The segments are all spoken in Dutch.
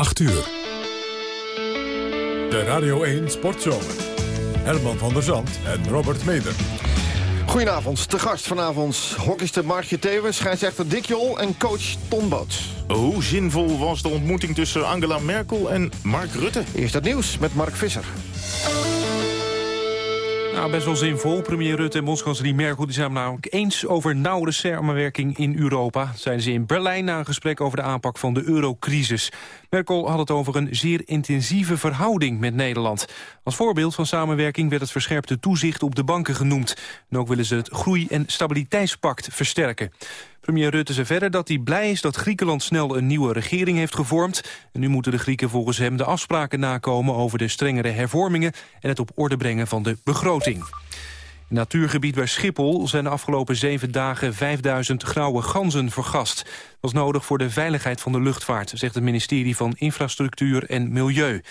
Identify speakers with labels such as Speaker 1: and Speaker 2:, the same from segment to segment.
Speaker 1: 8 uur. De Radio 1 Sportzomer. Herman van der Zand en Robert Meder.
Speaker 2: Goedenavond, te gast vanavond hockeyster Markje Thewe, scheidsrechter Dick Jol en coach Ton Boots.
Speaker 3: Hoe zinvol was de ontmoeting tussen Angela Merkel en Mark Rutte?
Speaker 2: Eerst het nieuws met Mark Visser.
Speaker 4: Nou, best wel zinvol. Premier Rutte en bondskanselier Merkel die zijn namelijk eens over nauwere samenwerking in Europa. Zeiden ze in Berlijn na een gesprek over de aanpak van de eurocrisis. Merkel had het over een zeer intensieve verhouding met Nederland. Als voorbeeld van samenwerking werd het verscherpte toezicht op de banken genoemd. En ook willen ze het Groei- en Stabiliteitspact versterken. Premier Rutte zei verder dat hij blij is dat Griekenland snel een nieuwe regering heeft gevormd. En nu moeten de Grieken volgens hem de afspraken nakomen over de strengere hervormingen en het op orde brengen van de begroting. In het natuurgebied bij Schiphol zijn de afgelopen zeven dagen 5000 grauwe ganzen vergast. Dat was nodig voor de veiligheid van de luchtvaart, zegt het ministerie van Infrastructuur en Milieu.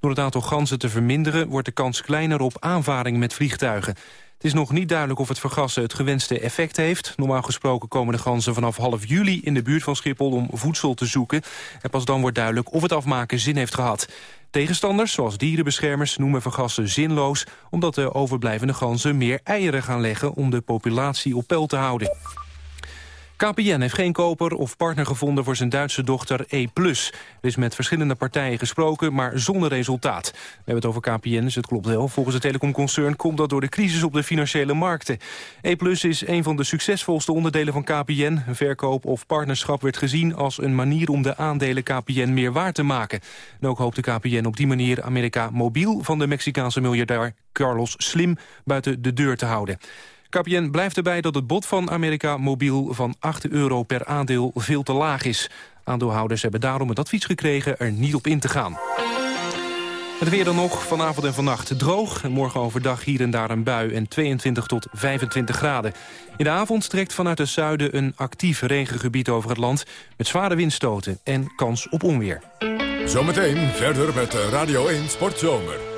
Speaker 4: Door het aantal ganzen te verminderen wordt de kans kleiner op aanvaring met vliegtuigen. Het is nog niet duidelijk of het vergassen het gewenste effect heeft. Normaal gesproken komen de ganzen vanaf half juli in de buurt van Schiphol om voedsel te zoeken. En pas dan wordt duidelijk of het afmaken zin heeft gehad. Tegenstanders, zoals dierenbeschermers, noemen vergassen zinloos... omdat de overblijvende ganzen meer eieren gaan leggen om de populatie op peil te houden. KPN heeft geen koper of partner gevonden voor zijn Duitse dochter E+. Er is met verschillende partijen gesproken, maar zonder resultaat. We hebben het over KPN, dus het klopt wel. Volgens het telecomconcern komt dat door de crisis op de financiële markten. E+ is een van de succesvolste onderdelen van KPN. Een verkoop of partnerschap werd gezien als een manier om de aandelen KPN meer waard te maken. En ook hoopte KPN op die manier Amerika Mobiel van de Mexicaanse miljardair Carlos Slim buiten de deur te houden. KPN blijft erbij dat het bod van Amerika Mobiel van 8 euro per aandeel veel te laag is. Aandeelhouders hebben daarom het advies gekregen er niet op in te gaan. Het weer dan nog, vanavond en vannacht droog. En morgen overdag hier en daar een bui en 22 tot 25 graden. In de avond trekt vanuit het zuiden een actief regengebied over het land... met zware windstoten en kans op onweer.
Speaker 1: Zometeen verder met Radio 1 Sportzomer.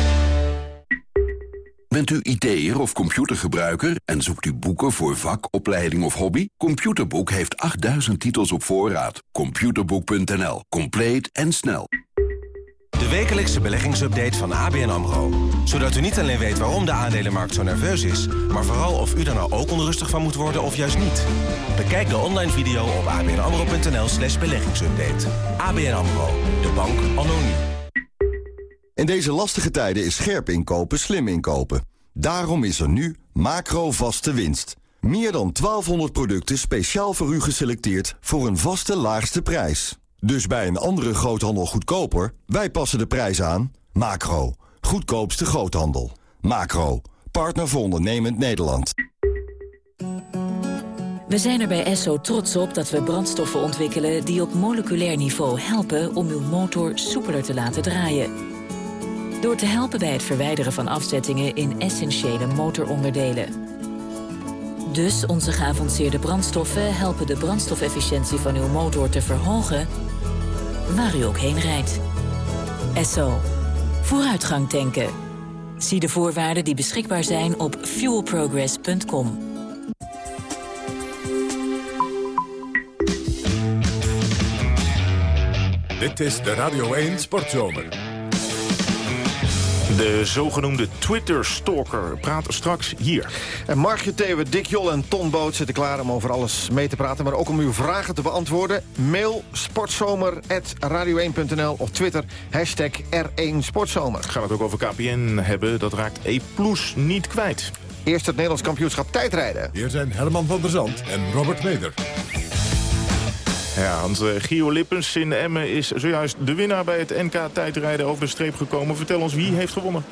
Speaker 5: Bent u IT'er of computergebruiker en zoekt u boeken voor vak, opleiding of hobby? Computerboek heeft 8000 titels op voorraad. Computerboek.nl. Compleet en snel.
Speaker 6: De wekelijkse beleggingsupdate van ABN AMRO. Zodat u niet alleen weet waarom de aandelenmarkt zo nerveus is... maar vooral of u er nou ook onrustig van moet worden of juist niet. Bekijk de online video op abnamro.nl slash beleggingsupdate. ABN AMRO. De bank nu.
Speaker 7: In deze lastige tijden is scherp inkopen slim inkopen. Daarom is er nu macro vaste winst. Meer dan 1200 producten speciaal voor u geselecteerd voor een vaste laagste prijs. Dus bij een andere groothandel goedkoper, wij passen de prijs aan. Macro, goedkoopste groothandel. Macro, partner voor ondernemend Nederland.
Speaker 8: We zijn er bij Esso trots op dat we brandstoffen ontwikkelen... die op moleculair niveau helpen om uw motor soepeler te laten draaien. Door te helpen bij het verwijderen van afzettingen in essentiële motoronderdelen. Dus onze geavanceerde brandstoffen helpen de brandstofefficiëntie van uw motor te verhogen... waar u ook heen rijdt. Esso. Vooruitgang tanken. Zie de voorwaarden die beschikbaar zijn op fuelprogress.com.
Speaker 1: Dit is de Radio 1 Sportzomer.
Speaker 3: De zogenoemde Twitter-stalker praat straks hier.
Speaker 2: En Margje Thewe, Dick Jol en Ton Boot zitten klaar om over alles mee te praten... maar ook om uw vragen te beantwoorden. Mail sportzomer.radio1.nl of Twitter hashtag R1 Sportzomer.
Speaker 3: Gaan we het ook over KPN hebben. Dat raakt E Plus niet kwijt.
Speaker 2: Eerst het Nederlands kampioenschap tijdrijden.
Speaker 1: Hier zijn Herman van der Zand en Robert Meder.
Speaker 3: Ja, want uh, Gio Lippens in Emmen is zojuist de winnaar bij het NK tijdrijden over de streep gekomen. Vertel ons, wie heeft gewonnen?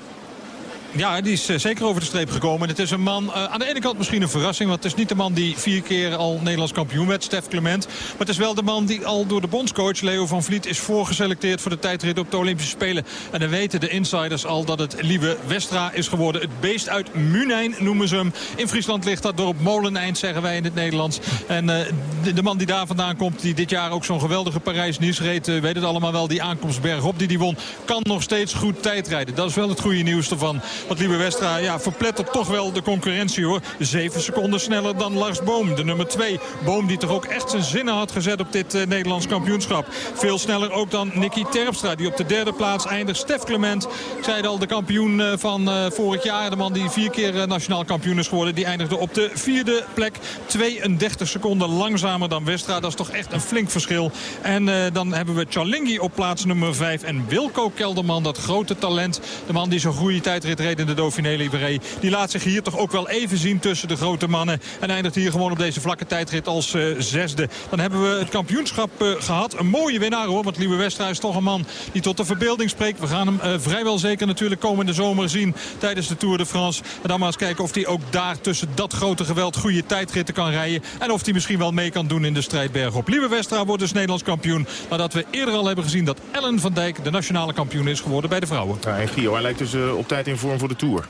Speaker 9: Ja, die is zeker over de streep gekomen. Het is een man, aan de ene kant misschien een verrassing... want het is niet de man die vier keer al Nederlands kampioen werd, Stef Clement. Maar het is wel de man die al door de bondscoach Leo van Vliet... is voorgeselecteerd voor de tijdrit op de Olympische Spelen. En dan weten de insiders al dat het Lieve Westra is geworden. Het beest uit Munijn noemen ze hem. In Friesland ligt dat dorp Moleneind, zeggen wij in het Nederlands. En de, de, man die daar vandaan komt, die dit jaar ook zo'n geweldige Parijs-Nice reed... weet het allemaal wel, die aankomst bergop die die won... kan nog steeds goed tijdrijden. Dat is wel het goede nieuws ervan. Want Lieve Westra ja, verplettert toch wel de concurrentie hoor. Zeven seconden sneller dan Lars Boom, de nummer twee. Boom die toch ook echt zijn zinnen had gezet op dit uh, Nederlands kampioenschap. Veel sneller ook dan Nicky Terpstra die op de derde plaats eindigt. Stef Clement, ik zei al, de kampioen uh, van uh, vorig jaar. De man die vier keer nationaal kampioen is geworden. Die eindigde op de vierde plek. 32 seconden langzamer dan Westra. Dat is toch echt een flink verschil. En dan hebben we Chalingi op plaats nummer 5. En Wilco Kelderman, dat grote talent. De man die zo'n goede tijdrit in de Dauphiné Libéré. Die laat zich hier toch ook wel even zien tussen de grote mannen. En eindigt hier gewoon op deze vlakke tijdrit als uh, zesde. Dan hebben we het kampioenschap uh, gehad. Een mooie winnaar hoor. Want Liebe Westra is toch een man die tot de verbeelding spreekt. We gaan hem uh, vrijwel zeker natuurlijk komende zomer zien tijdens de Tour de France. En dan maar eens kijken of hij ook daar tussen dat grote geweld goede tijdritten kan rijden. En of hij misschien wel mee kan doen in de strijd bergop. Liebe Westra wordt dus Nederlands kampioen. Nadat we eerder al hebben gezien dat Ellen van Dijk de nationale kampioen is geworden bij de vrouwen.
Speaker 3: Ja, en Gio, hij lijkt dus op tijd in vorm voor de Tour.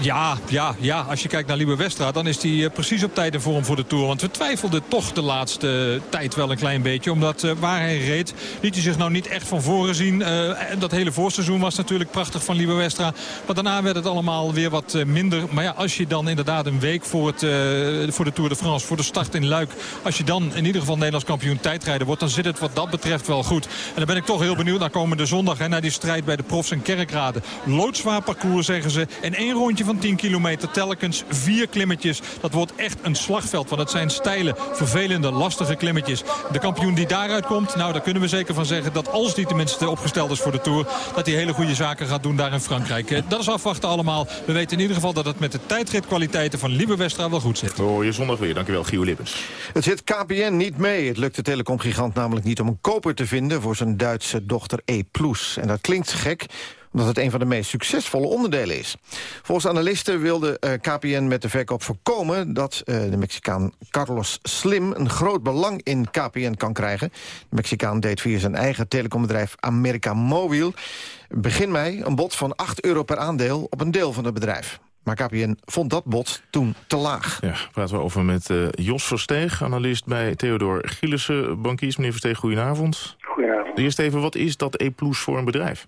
Speaker 9: Ja, ja, ja, als je kijkt naar Liebe Westra, dan is hij uh, precies op tijd in vorm voor de Tour. Want we twijfelden toch de laatste tijd wel een klein beetje. Omdat uh, waar hij reed, liet hij zich nou niet echt van voren zien. Uh, dat hele voorseizoen was natuurlijk prachtig van Liebe Westra. Maar daarna werd het allemaal weer wat minder. Maar ja, als je dan inderdaad een week voor, het, voor de Tour de France, voor de start in Luik... als je dan in ieder geval Nederlands kampioen tijdrijden wordt... dan zit het wat dat betreft wel goed. En dan ben ik toch heel benieuwd naar komende zondag... Hè, naar die strijd bij de profs en kerkraden. Loodzwaar parcours, zeggen ze. En één rondje van 10 kilometer telkens vier klimmetjes. Dat wordt echt een slagveld, want het zijn steile, vervelende, lastige klimmetjes. De kampioen die daaruit komt, nou daar kunnen we zeker van zeggen... dat als die tenminste opgesteld is voor de Tour... dat hij hele goede zaken gaat doen daar in Frankrijk. Dat is afwachten allemaal. We weten in ieder geval dat het met de tijdritkwaliteiten van Liebe Westra wel goed zit.
Speaker 3: Oh, je zondag weer. Dankjewel, Gio Lippens.
Speaker 2: Het zit KPN niet mee. Het lukt de telecomgigant namelijk niet om een koper te vinden... voor zijn Duitse dochter E+. En dat klinkt gek omdat het een van de meest succesvolle onderdelen is. Volgens analisten wilde uh, KPN met de verkoop voorkomen... dat uh, de Mexicaan Carlos Slim een groot belang in KPN kan krijgen. De Mexicaan deed via zijn eigen telecombedrijf America Mobil... begin mei een bod van 8 euro per aandeel op een deel van het bedrijf. Maar KPN vond dat bod toen te laag.
Speaker 3: Ja, praten we over met uh, Jos Versteeg, analist bij Theodor Gielissen, bankiers. Meneer Versteeg, goedenavond.
Speaker 10: Goedenavond.
Speaker 3: Eerst even, wat is dat E Plus voor een bedrijf?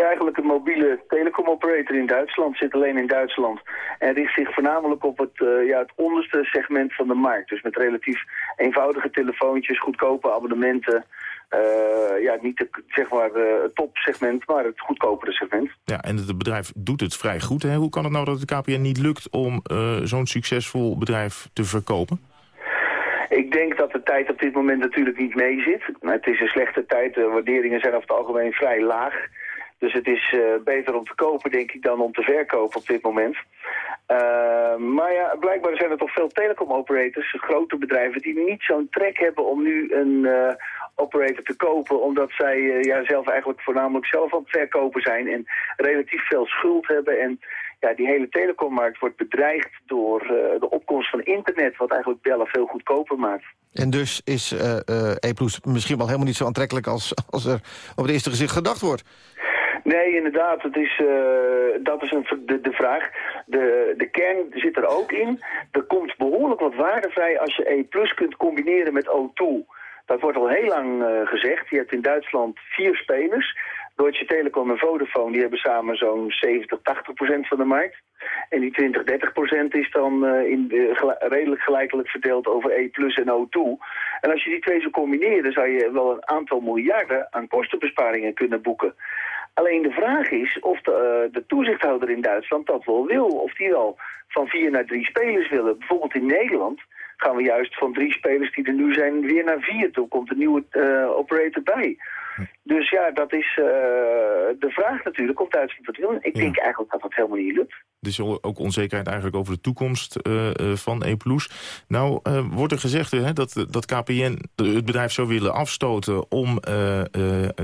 Speaker 10: Ja, eigenlijk een mobiele telecomoperator in Duitsland. Zit alleen in Duitsland. En richt zich voornamelijk op het, uh, ja, het onderste segment van de markt. Dus met relatief eenvoudige telefoontjes, goedkope abonnementen. Uh, ja, niet de, zeg maar, uh, het topsegment, maar het goedkopere segment.
Speaker 3: Ja, en het bedrijf doet het vrij goed. Hè? Hoe kan het nou dat de KPN niet lukt om zo'n succesvol bedrijf te verkopen?
Speaker 10: Ik denk dat de tijd op dit moment natuurlijk niet mee zit. Het is een slechte tijd. De waarderingen zijn over het algemeen vrij laag. Dus het is uh, beter om te kopen, denk ik, dan om te verkopen op dit moment. Uh, maar ja, blijkbaar zijn er toch veel telecom-operators, grote bedrijven... die niet zo'n trek hebben om nu een uh, operator te kopen... omdat zij ja, zelf eigenlijk voornamelijk zelf aan het verkopen zijn... en relatief veel schuld hebben en ja, die hele telecommarkt wordt bedreigd door de opkomst van internet... wat eigenlijk bellen veel goedkoper maakt.
Speaker 2: En dus is uh, E misschien wel helemaal niet zo aantrekkelijk... als, als er op het eerste gezicht gedacht wordt.
Speaker 10: Nee, inderdaad. Het is, uh, dat is een, de, de vraag. De, de kern zit er ook in. Er komt behoorlijk wat waarde vrij als je E Plus kunt combineren met O2. Dat wordt al heel lang uh, gezegd. Je hebt in Duitsland vier spelers. Deutsche Telekom en Vodafone die hebben samen zo'n 70, 80 procent van de markt. En die 20, 30 procent is dan uh, in, redelijk gelijkelijk verdeeld over E Plus en O2. En als je die twee zou combineren, zou je wel een aantal miljarden aan kostenbesparingen kunnen boeken. Alleen de vraag is of de, uh, de, toezichthouder in Duitsland dat wel wil. Of die wel van vier naar drie spelers willen. Bijvoorbeeld in Nederland gaan we juist van drie spelers die er nu zijn weer naar vier. Toen komt een nieuwe uh, operator bij. Dus ja, dat is uh, de vraag natuurlijk of Duitsland dat wil. Ik denk eigenlijk dat dat helemaal niet lukt.
Speaker 3: Dus ook onzekerheid eigenlijk over de toekomst uh, van E+. Nou, wordt er gezegd hè, dat, dat KPN het bedrijf zou willen afstoten... om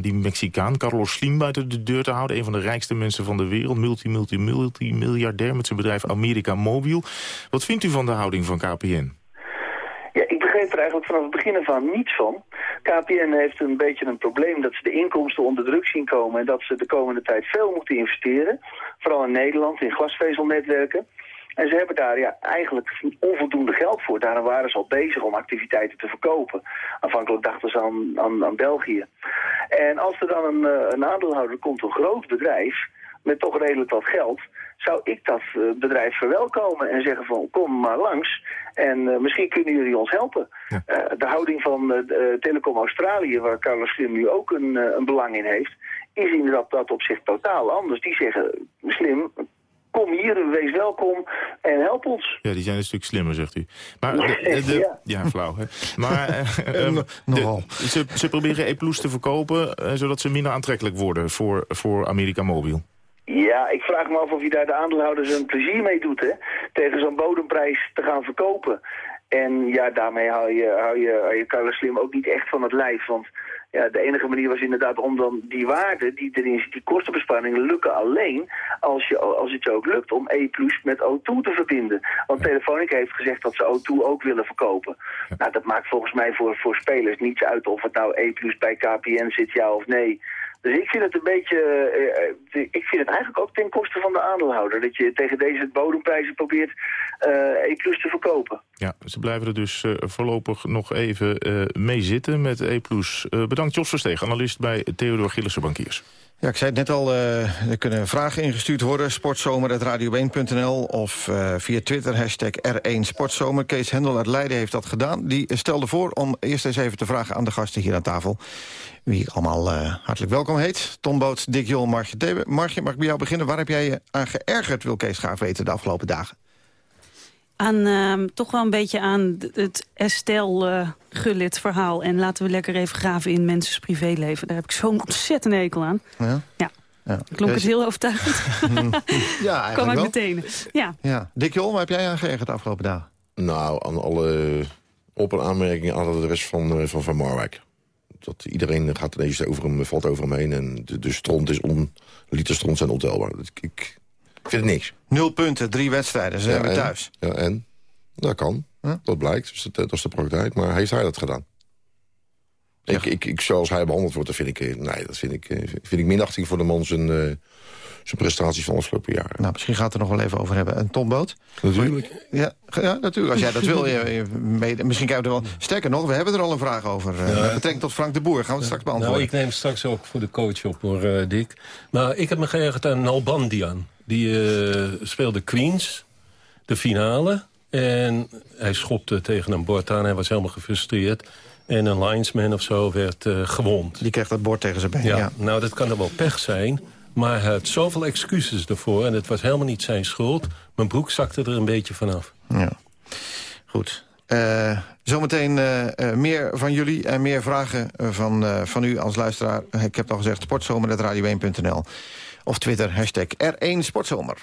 Speaker 3: die Mexicaan, Carlos Slim, buiten de deur te houden. Een van de rijkste mensen van de wereld. Multi, multi, multi miljardair met zijn bedrijf America Mobiel. Wat vindt u van de houding van KPN?
Speaker 10: Begreep er eigenlijk vanaf het begin aan niets van. KPN heeft een beetje een probleem dat ze de inkomsten onder druk zien komen... en dat ze de komende tijd veel moeten investeren. Vooral in Nederland, in glasvezelnetwerken. En ze hebben daar ja, eigenlijk onvoldoende geld voor. Daarom waren ze al bezig om activiteiten te verkopen. Aanvankelijk dachten ze aan, aan, aan België. En als er dan een, eh, een aandeelhouder komt, een groot bedrijf met toch redelijk wat geld zou ik dat eh, bedrijf verwelkomen en zeggen van kom maar langs en uh, misschien kunnen jullie ons helpen. Uh, de houding van uh, Telecom Australië, waar Carlos Slim nu ook een, een belang in heeft, is inderdaad dat op zich totaal anders. Die zeggen, Slim, kom hier, wees welkom en help ons.
Speaker 3: Ja, die zijn een stuk slimmer, zegt u. Maar de, ja. flauw, hè. Maar um, de, ze, ze proberen E Plus te verkopen, zodat ze minder aantrekkelijk worden voor, voor Amerika Mobiel.
Speaker 10: Ja, ik vraag me af of je daar de aandeelhouders een plezier mee doet, hè? Tegen zo'n bodemprijs te gaan verkopen. En ja, daarmee hou je, hou je, hou je Carlos Slim ook niet echt van het lijf. Want ja, de enige manier was inderdaad om dan die waarde, die erin zit, die kostenbesparingen lukken alleen als, je, als het je ook lukt om E Plus met O2 te verbinden. Want Telefonica heeft gezegd dat ze O2 ook willen verkopen. Nou, dat maakt volgens mij voor, voor spelers niets uit of het nou E Plus bij KPN zit, ja of nee. Dus ik vind het een beetje, uh, ik vind het eigenlijk ook ten koste van de aandeelhouder. Dat je tegen deze bodemprijzen probeert uh, E Plus te verkopen.
Speaker 3: Ja, ze blijven er dus voorlopig nog even mee zitten met E Plus. bedankt Jos Versteeg, analist bij Theodor Gillissen Bankiers.
Speaker 2: Ja, ik zei het net al, uh, er kunnen vragen ingestuurd worden. Sportzomer.radio1.nl of uh, via Twitter, hashtag R1 Sportzomer. Kees Hendel uit Leiden heeft dat gedaan. Die stelde voor om eerst eens even te vragen aan de gasten hier aan tafel. Wie ik allemaal uh, hartelijk welkom heet. Tom Boot, Dick Jol, Margje Debe. Margje, mag ik bij jou beginnen? Waar heb jij je aan geërgerd, wil Kees graag weten, de afgelopen dagen?
Speaker 11: Aan, uh, toch wel een beetje aan het Estelle uh, Gullit verhaal. En laten we lekker even graven in mensen's privéleven. Daar heb ik zo'n ontzettend hekel aan. Ja? Ja. ja. Klonk het heel overtuigend?
Speaker 2: ja, eigenlijk
Speaker 11: Kwam
Speaker 2: wel.
Speaker 11: meteen. Ja.
Speaker 2: ja. Dick Jol, waar heb jij aan geërgerd de afgelopen dagen?
Speaker 12: Nou, aan alle op- en aanmerkingen aan de rest van, uh, van Van Marwijk. Dat iedereen gaat ineens over hem, valt over hem heen. En de, de stront is on, liter stront zijn ontelbaar. Ik, ik, ik vind het niks.
Speaker 2: Nul punten, drie wedstrijden, ze zijn
Speaker 12: ja,
Speaker 2: weer
Speaker 12: en,
Speaker 2: thuis.
Speaker 12: Ja, en? Dat kan. Huh? Dat blijkt. Dus dat, dat, is de praktijk. Maar heeft hij dat gedaan? Ik, ik, ik, zoals hij behandeld wordt, dat vind ik, nee, dat vind ik, vind ik minachting voor de man zijn, uh, zijn prestaties van de afgelopen jaren.
Speaker 2: Nou, misschien gaat het er nog wel even over hebben. En Tom Boot?
Speaker 12: Natuurlijk.
Speaker 2: Ja, ja, natuurlijk. Als jij dat wil. Je, je mee, misschien kijken we er wel... Sterker nog, we hebben er al een vraag over. Uh, ja. Betrekking tot Frank de Boer. Gaan we het straks beantwoorden.
Speaker 13: Nou, ik neem straks ook voor de coach op, hoor, uh, Dick. Maar ik heb me geërgerd aan Nalbandian. Die uh, speelde Queens, de finale. En hij schopte tegen een bord aan. Hij was helemaal gefrustreerd. En een linesman of zo werd uh, gewond.
Speaker 2: Die kreeg dat bord tegen zijn been,
Speaker 13: ja.
Speaker 2: ja.
Speaker 13: Nou, dat kan er wel pech zijn. Maar hij had zoveel excuses ervoor. En het was helemaal niet zijn schuld. Mijn broek zakte er een beetje vanaf.
Speaker 2: Ja. Goed. Uh, zometeen uh, meer van jullie en meer vragen van, van u als luisteraar. Ik heb al gezegd, sportzomer.radio1.nl. Of Twitter, hashtag R1 Sportzomer.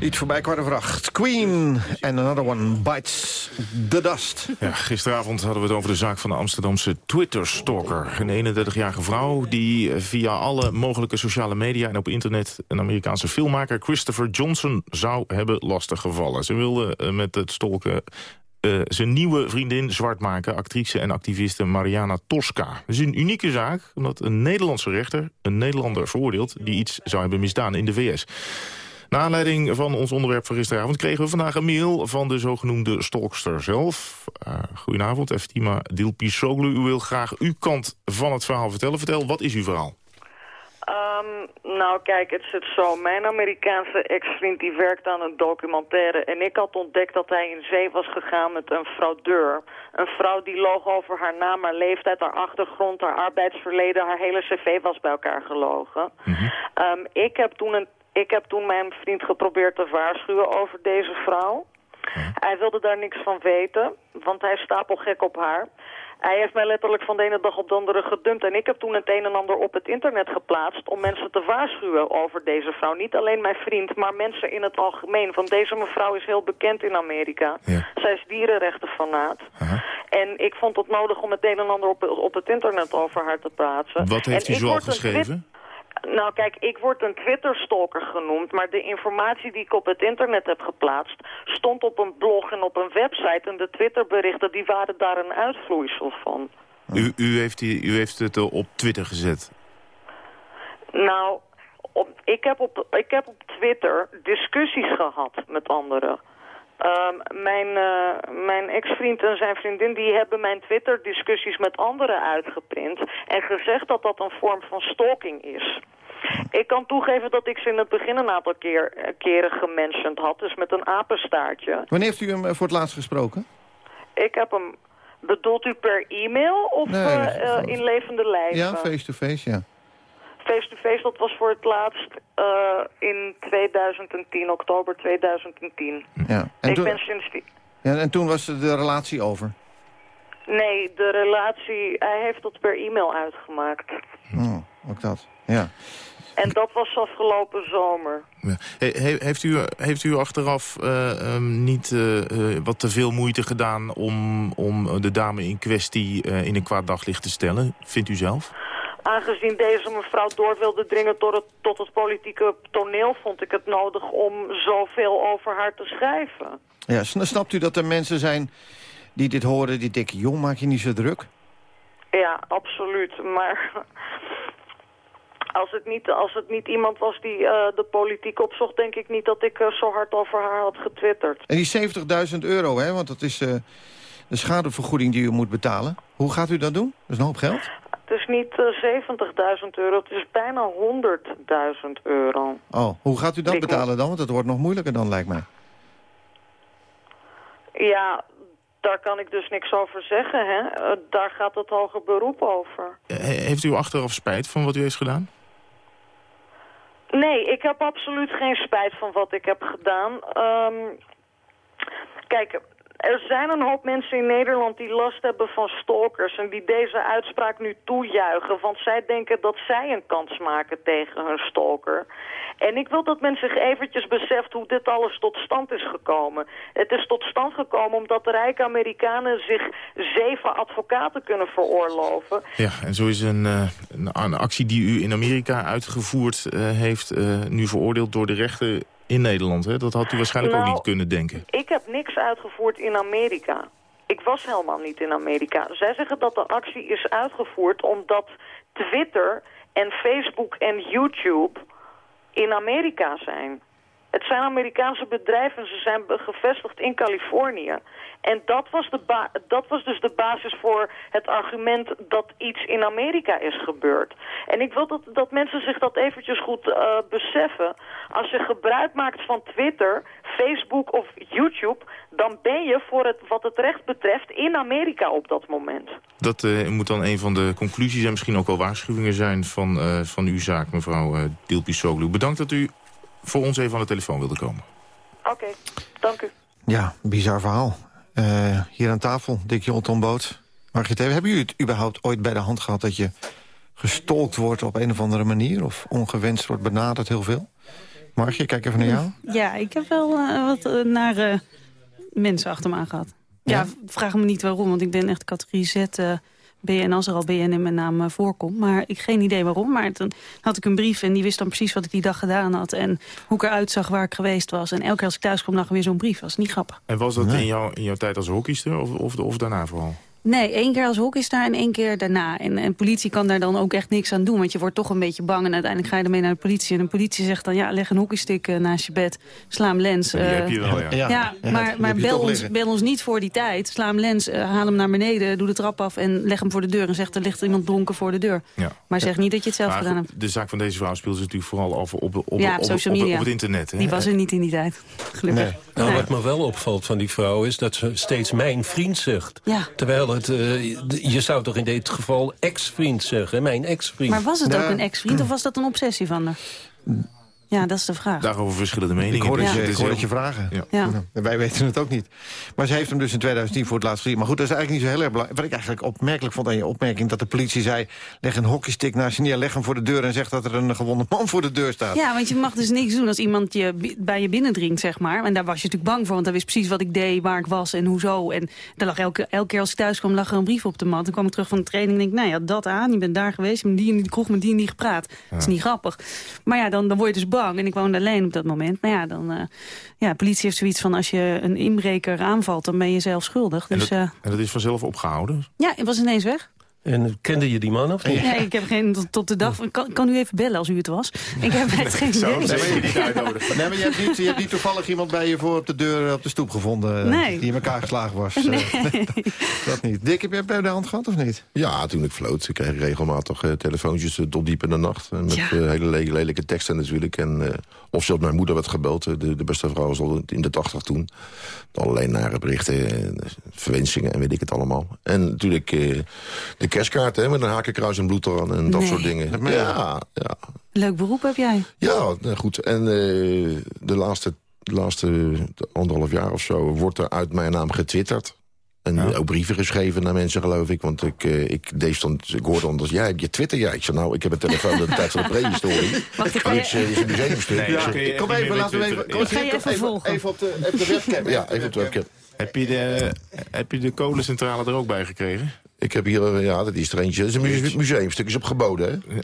Speaker 2: Iets voorbij kwart over acht. Queen and another one bites the dust.
Speaker 3: Ja, gisteravond hadden we het over de zaak van de Amsterdamse Twitter-stalker. Een 31-jarige vrouw die via alle mogelijke sociale media... en op internet een Amerikaanse filmmaker Christopher Johnson zou hebben lastiggevallen. Ze wilde eh, met het stalken uh, zijn nieuwe vriendin zwart maken, actrice en activiste Mariana Tosca. Het is een unieke zaak, omdat een Nederlandse rechter een Nederlander veroordeelt... die iets zou hebben misdaan in de VS. Na aanleiding van ons onderwerp van gisteravond kregen we vandaag een mail van de zogenoemde stalkster zelf. Uh, goedenavond, Eftima Dilpisoglu. U wil graag uw kant van het verhaal vertellen. Vertel, wat is uw verhaal?
Speaker 14: Um, nou kijk, het zit zo. Mijn Amerikaanse ex-vriend die werkt aan een documentaire... en ik had ontdekt dat hij in zee was gegaan met een fraudeur. Een vrouw die loog over haar naam, haar leeftijd, haar achtergrond... haar arbeidsverleden, haar hele cv was bij elkaar gelogen. Mm -hmm. um, ik heb toen een ik heb toen mijn vriend geprobeerd te waarschuwen over deze vrouw. Hij wilde daar niks van weten, want hij is stapelgek op haar. Hij heeft mij letterlijk van de ene dag op de andere gedumpt. En ik heb toen het een en ander op het internet geplaatst... om mensen te waarschuwen over deze vrouw. Niet alleen mijn vriend, maar mensen in het algemeen. Want deze mevrouw is heel bekend in Amerika. Ja. Zij is dierenrechtenfanaat. Uh -huh. En ik vond het nodig om het een en ander op, op het internet over haar te plaatsen.
Speaker 3: Wat heeft
Speaker 14: en
Speaker 3: u zoal geschreven?
Speaker 14: Nou kijk, ik word een Twitter-stalker genoemd, maar de informatie die ik op het internet heb geplaatst... stond op een blog en op een website en de Twitter-berichten die waren daar een uitvloeisel van.
Speaker 3: U, u, heeft, die, u heeft het op Twitter gezet?
Speaker 14: Nou, op, ik, heb op, ik heb op Twitter discussies gehad met anderen. Um, mijn uh, mijn ex-vriend en zijn vriendin die hebben mijn Twitter-discussies met anderen uitgeprint... en gezegd dat dat een vorm van stalking is. Ik kan toegeven dat ik ze in het begin een aantal keer, keren gementiond had, dus met een apenstaartje.
Speaker 2: Wanneer heeft u hem voor het laatst gesproken?
Speaker 14: Ik heb hem... Bedoelt u per e-mail of nee, uh, in levende lijven?
Speaker 2: Ja, face-to-face, -face, ja.
Speaker 14: Face-to-face, dat was voor het laatst uh, in 2010, oktober 2010.
Speaker 2: Ja.
Speaker 14: En ik toen, ben sinds die...
Speaker 2: Ja, en toen was de relatie over?
Speaker 14: Nee, de relatie, hij heeft dat per e-mail uitgemaakt.
Speaker 2: Oh, ook dat, ja.
Speaker 14: En dat was afgelopen zomer.
Speaker 3: Ja. He, heeft, u, heeft u achteraf uh, um, niet uh, uh, wat te veel moeite gedaan om, om de dame in kwestie in een kwaad daglicht te stellen? Vindt u zelf?
Speaker 14: Aangezien deze mevrouw door wilde dringen tot het, tot het politieke toneel... vond ik het nodig om zoveel over haar te schrijven.
Speaker 2: Ja, snapt u dat er mensen zijn die dit horen... die denken, jong, maak je niet zo druk?
Speaker 14: Ja, absoluut. Maar als het niet, als het niet iemand was die uh, de politiek opzocht... denk ik niet dat ik uh, zo hard over haar had getwitterd.
Speaker 2: En die 70.000 euro, hè, want dat is uh, de schadevergoeding die u moet betalen. Hoe gaat u dat doen? Dat is een hoop geld.
Speaker 14: Het is niet 70.000 euro, het is bijna 100.000 euro.
Speaker 2: Oh, hoe gaat u dat ik betalen dan? Want dat wordt nog moeilijker dan, lijkt mij.
Speaker 14: Ja, daar kan ik dus niks over zeggen, hè. Uh, daar gaat het hoger beroep over.
Speaker 3: heeft u achteraf spijt van wat u heeft gedaan?
Speaker 14: Nee, ik heb absoluut geen spijt van wat ik heb gedaan. Um, kijk, Er zijn een hoop mensen in Nederland die last hebben van stalkers... en die deze uitspraak nu toejuichen. Want zij denken dat zij een kans maken tegen hun stalker. En ik wil dat men zich eventjes beseft hoe dit alles tot stand is gekomen. Het is tot stand gekomen omdat de rijke Amerikanen zich zeven advocaten kunnen veroorloven.
Speaker 3: Ja, en zo is een, uh, een, actie die u in Amerika uitgevoerd uh, heeft... Uh, nu veroordeeld door de rechter in Nederland. Hè? Dat had u waarschijnlijk
Speaker 14: nou,
Speaker 3: ook niet kunnen denken.
Speaker 14: Ik heb niks uitgevoerd in Amerika. Ik was helemaal niet in Amerika. Zij zeggen dat de actie is uitgevoerd omdat Twitter en Facebook en YouTube in Amerika zijn. Het zijn Amerikaanse bedrijven, ze zijn gevestigd in Californië. En dat was, de dat was dus de basis voor het argument dat iets in Amerika is gebeurd. En ik wil dat, dat mensen zich dat eventjes goed uh, beseffen. Als je gebruik maakt van Twitter, Facebook of YouTube... dan ben je voor het, wat het recht betreft in Amerika op dat moment.
Speaker 3: Dat uh, moet dan een van de conclusies en misschien ook wel waarschuwingen zijn... van, uh, van uw zaak, mevrouw uh, Dilpisoglu. Bedankt dat u voor ons even aan de telefoon wilde komen.
Speaker 14: Oké, okay, dank u.
Speaker 2: Ja, bizar verhaal. Uh, hier aan tafel, Dick Jolton Boot. Margriet, hebben jullie het überhaupt ooit bij de hand gehad... dat je gestolkt wordt op een of andere manier... of ongewenst wordt benaderd heel veel? Margje, kijk even naar jou.
Speaker 11: Ja, ik heb wel uh, wat uh, naar mensen achter me aan gehad. Ja? ja, vraag me niet waarom, want ik ben echt categorie Z... BN als er al BN in mijn naam uh, voorkomt. Maar ik geen idee waarom. Maar dan had ik een brief en die wist dan precies wat ik die dag gedaan had. En hoe ik eruit zag waar ik geweest was. En elke keer als ik thuis kwam lag er weer zo'n brief. Dat was niet grappig.
Speaker 3: En was dat nee. in, jou, in jouw tijd als hockeyster of, of, of daarna vooral?
Speaker 11: Nee, één keer als hockeyster en één keer daarna. En, en politie kan daar dan ook echt niks aan doen. Want je wordt toch een beetje bang. En uiteindelijk ga je ermee naar de politie. En de politie zegt dan, ja, leg een hockeystick uh, naast je bed. Sla hem lens.
Speaker 3: Uh, heb je wel, ja.
Speaker 11: Ja, ja, ja maar, maar bel, ons, bel ons niet voor die tijd. Sla hem lens, uh, haal hem naar beneden, doe de trap af... en leg hem voor de deur. En zegt, er ligt iemand dronken voor de deur. Ja. Maar zeg niet dat je het zelf
Speaker 3: maar,
Speaker 11: gedaan hebt.
Speaker 3: De zaak van deze vrouw speelt zich natuurlijk vooral af op, op,
Speaker 11: ja,
Speaker 3: op,
Speaker 11: social
Speaker 3: op,
Speaker 11: media.
Speaker 3: op, het internet. Hè?
Speaker 11: Die was er niet in die tijd, gelukkig. Nee.
Speaker 13: Nou, wat me wel opvalt van die vrouw is dat ze steeds mijn vriend zegt.
Speaker 11: Ja.
Speaker 13: Terwijl het, uh, je zou toch in dit geval ex-vriend zeggen, mijn ex-vriend.
Speaker 11: Maar was het ook een ex-vriend of was dat een obsessie van haar? Ja, dat is de vraag.
Speaker 3: Daarover verschillende meningen.
Speaker 2: Ik hoor dat,
Speaker 11: Ja.
Speaker 2: je, ik hoor dat je vragen.
Speaker 11: Ja.
Speaker 2: Ja. Wij weten het ook niet. Maar ze heeft hem dus in 2010 voor het laatst gezien. Maar goed, dat is eigenlijk niet zo heel erg belangrijk. Wat ik eigenlijk opmerkelijk vond aan je opmerking... dat de politie zei, leg een hockeystick naast je neer... leg hem voor de deur en zeg dat er een gewonde man voor de deur staat.
Speaker 11: Ja, want je mag dus niks doen als iemand je bi- bij je binnendringt, zeg maar. En daar was je natuurlijk bang voor, want hij wist precies wat ik deed, waar ik was en hoezo. En daar lag elke, elke keer als ik thuis kwam, lag er een brief op de mat. Dan kwam ik terug van de training en denk ik, nou ja, dat aan. Je bent daar geweest, je bent die in die kroeg met die en die gepraat. Dat is niet grappig. Maar ja, dan, dan word je dus bang. En ik woonde alleen op dat moment. Nou ja, dan, uh, ja, politie heeft zoiets van, als je een inbreker aanvalt, dan ben je zelf schuldig.
Speaker 3: En
Speaker 11: Dus
Speaker 3: dat,
Speaker 11: uh,
Speaker 3: en dat is vanzelf opgehouden?
Speaker 11: ja, het was ineens weg.
Speaker 13: En kende je die man of niet?
Speaker 11: Ja, ik heb geen tot, tot de dag. van- Kan, kan u even bellen als u het was? Ik heb echt geen idee.
Speaker 2: Nee, maar je, nee, maar je hebt, niet, je hebt niet toevallig iemand bij je voor op de deur eh, op de stoep gevonden... eh,
Speaker 11: Nee.
Speaker 2: die in elkaar geslagen was. Eh,
Speaker 11: Nee.
Speaker 2: dat niet. Dick, heb jij bij de hand gehad of niet?
Speaker 12: Ja, toen ik floot. Ik kreeg regelmatig eh, telefoontjes tot diep in de nacht. En met
Speaker 11: Ja.
Speaker 12: hele le- lelijke teksten natuurlijk. En, eh, of zelfs mijn moeder werd gebeld. eh, De, de beste vrouw was al in de tachtig toen. Allerlei nare berichten, eh, verwensingen en weet ik het allemaal. En natuurlijk eh, de kerstkaart hè, met een hakenkruis en bloed eraan en dat
Speaker 11: Nee.
Speaker 12: soort dingen. Ja, ja.
Speaker 11: Leuk beroep heb jij.
Speaker 12: Ja, nou goed. En eh, de laatste, de laatste anderhalf jaar of zo wordt er uit mijn naam getwitterd. En ook brieven geschreven naar mensen, geloof ik. Want ik, eh, ik, deed dan, ik hoorde dan, dus, ja, heb je Twitter? Ja, ik zei, nou, ik heb een telefoon de tijd van de prehistorie.
Speaker 11: Ik je,
Speaker 12: eh, is een museumstuk.
Speaker 3: Nee, ja,
Speaker 2: Kom even, laten we even... Kom,
Speaker 11: Ik ga je even volgen.
Speaker 2: Even op de, even de webcam.
Speaker 12: ja, even op de webcam.
Speaker 3: Heb je de, heb je de kolencentrale er ook bij gekregen?
Speaker 12: Ik heb hier, eh, ja, dat is er eentje. Dat is een muse- museumstuk, is op geboden, hè?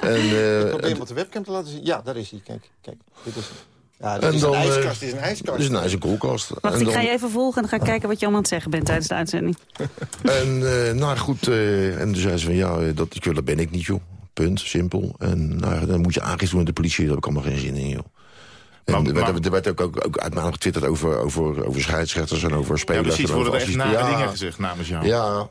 Speaker 12: En, eh,
Speaker 2: Probeer
Speaker 12: en-
Speaker 2: hem op de webcam te laten zien. Ja, daar is hij. Kijk, kijk. Dit is hem. Ja, dit
Speaker 12: En
Speaker 2: is
Speaker 12: dan,
Speaker 2: een
Speaker 12: eh,
Speaker 2: ijskast. Dit is een ijskast.
Speaker 12: dus is een koelkast.
Speaker 11: wacht,
Speaker 12: en
Speaker 11: ik
Speaker 12: dan,
Speaker 11: ga je even volgen en dan ga ik kijken wat je allemaal aan het zeggen bent tijdens de uitzending.
Speaker 12: En eh, nou goed, eh, en toen zei ze van ja, eh, dat, dat ben ik niet joh. Punt, simpel. En nou, dan moet je aangifte doen met de politie, daar heb ik allemaal geen zin in joh.
Speaker 3: Maar-
Speaker 12: er, werd,
Speaker 3: maar-
Speaker 12: er werd ook, ook, ook getwitterd over, over, over scheidsrechters en over
Speaker 3: Ja,
Speaker 12: spelers.
Speaker 3: precies.
Speaker 12: en
Speaker 3: Worden er echt nare
Speaker 12: Ja,
Speaker 3: dingen gezegd namens jou?
Speaker 12: Ja.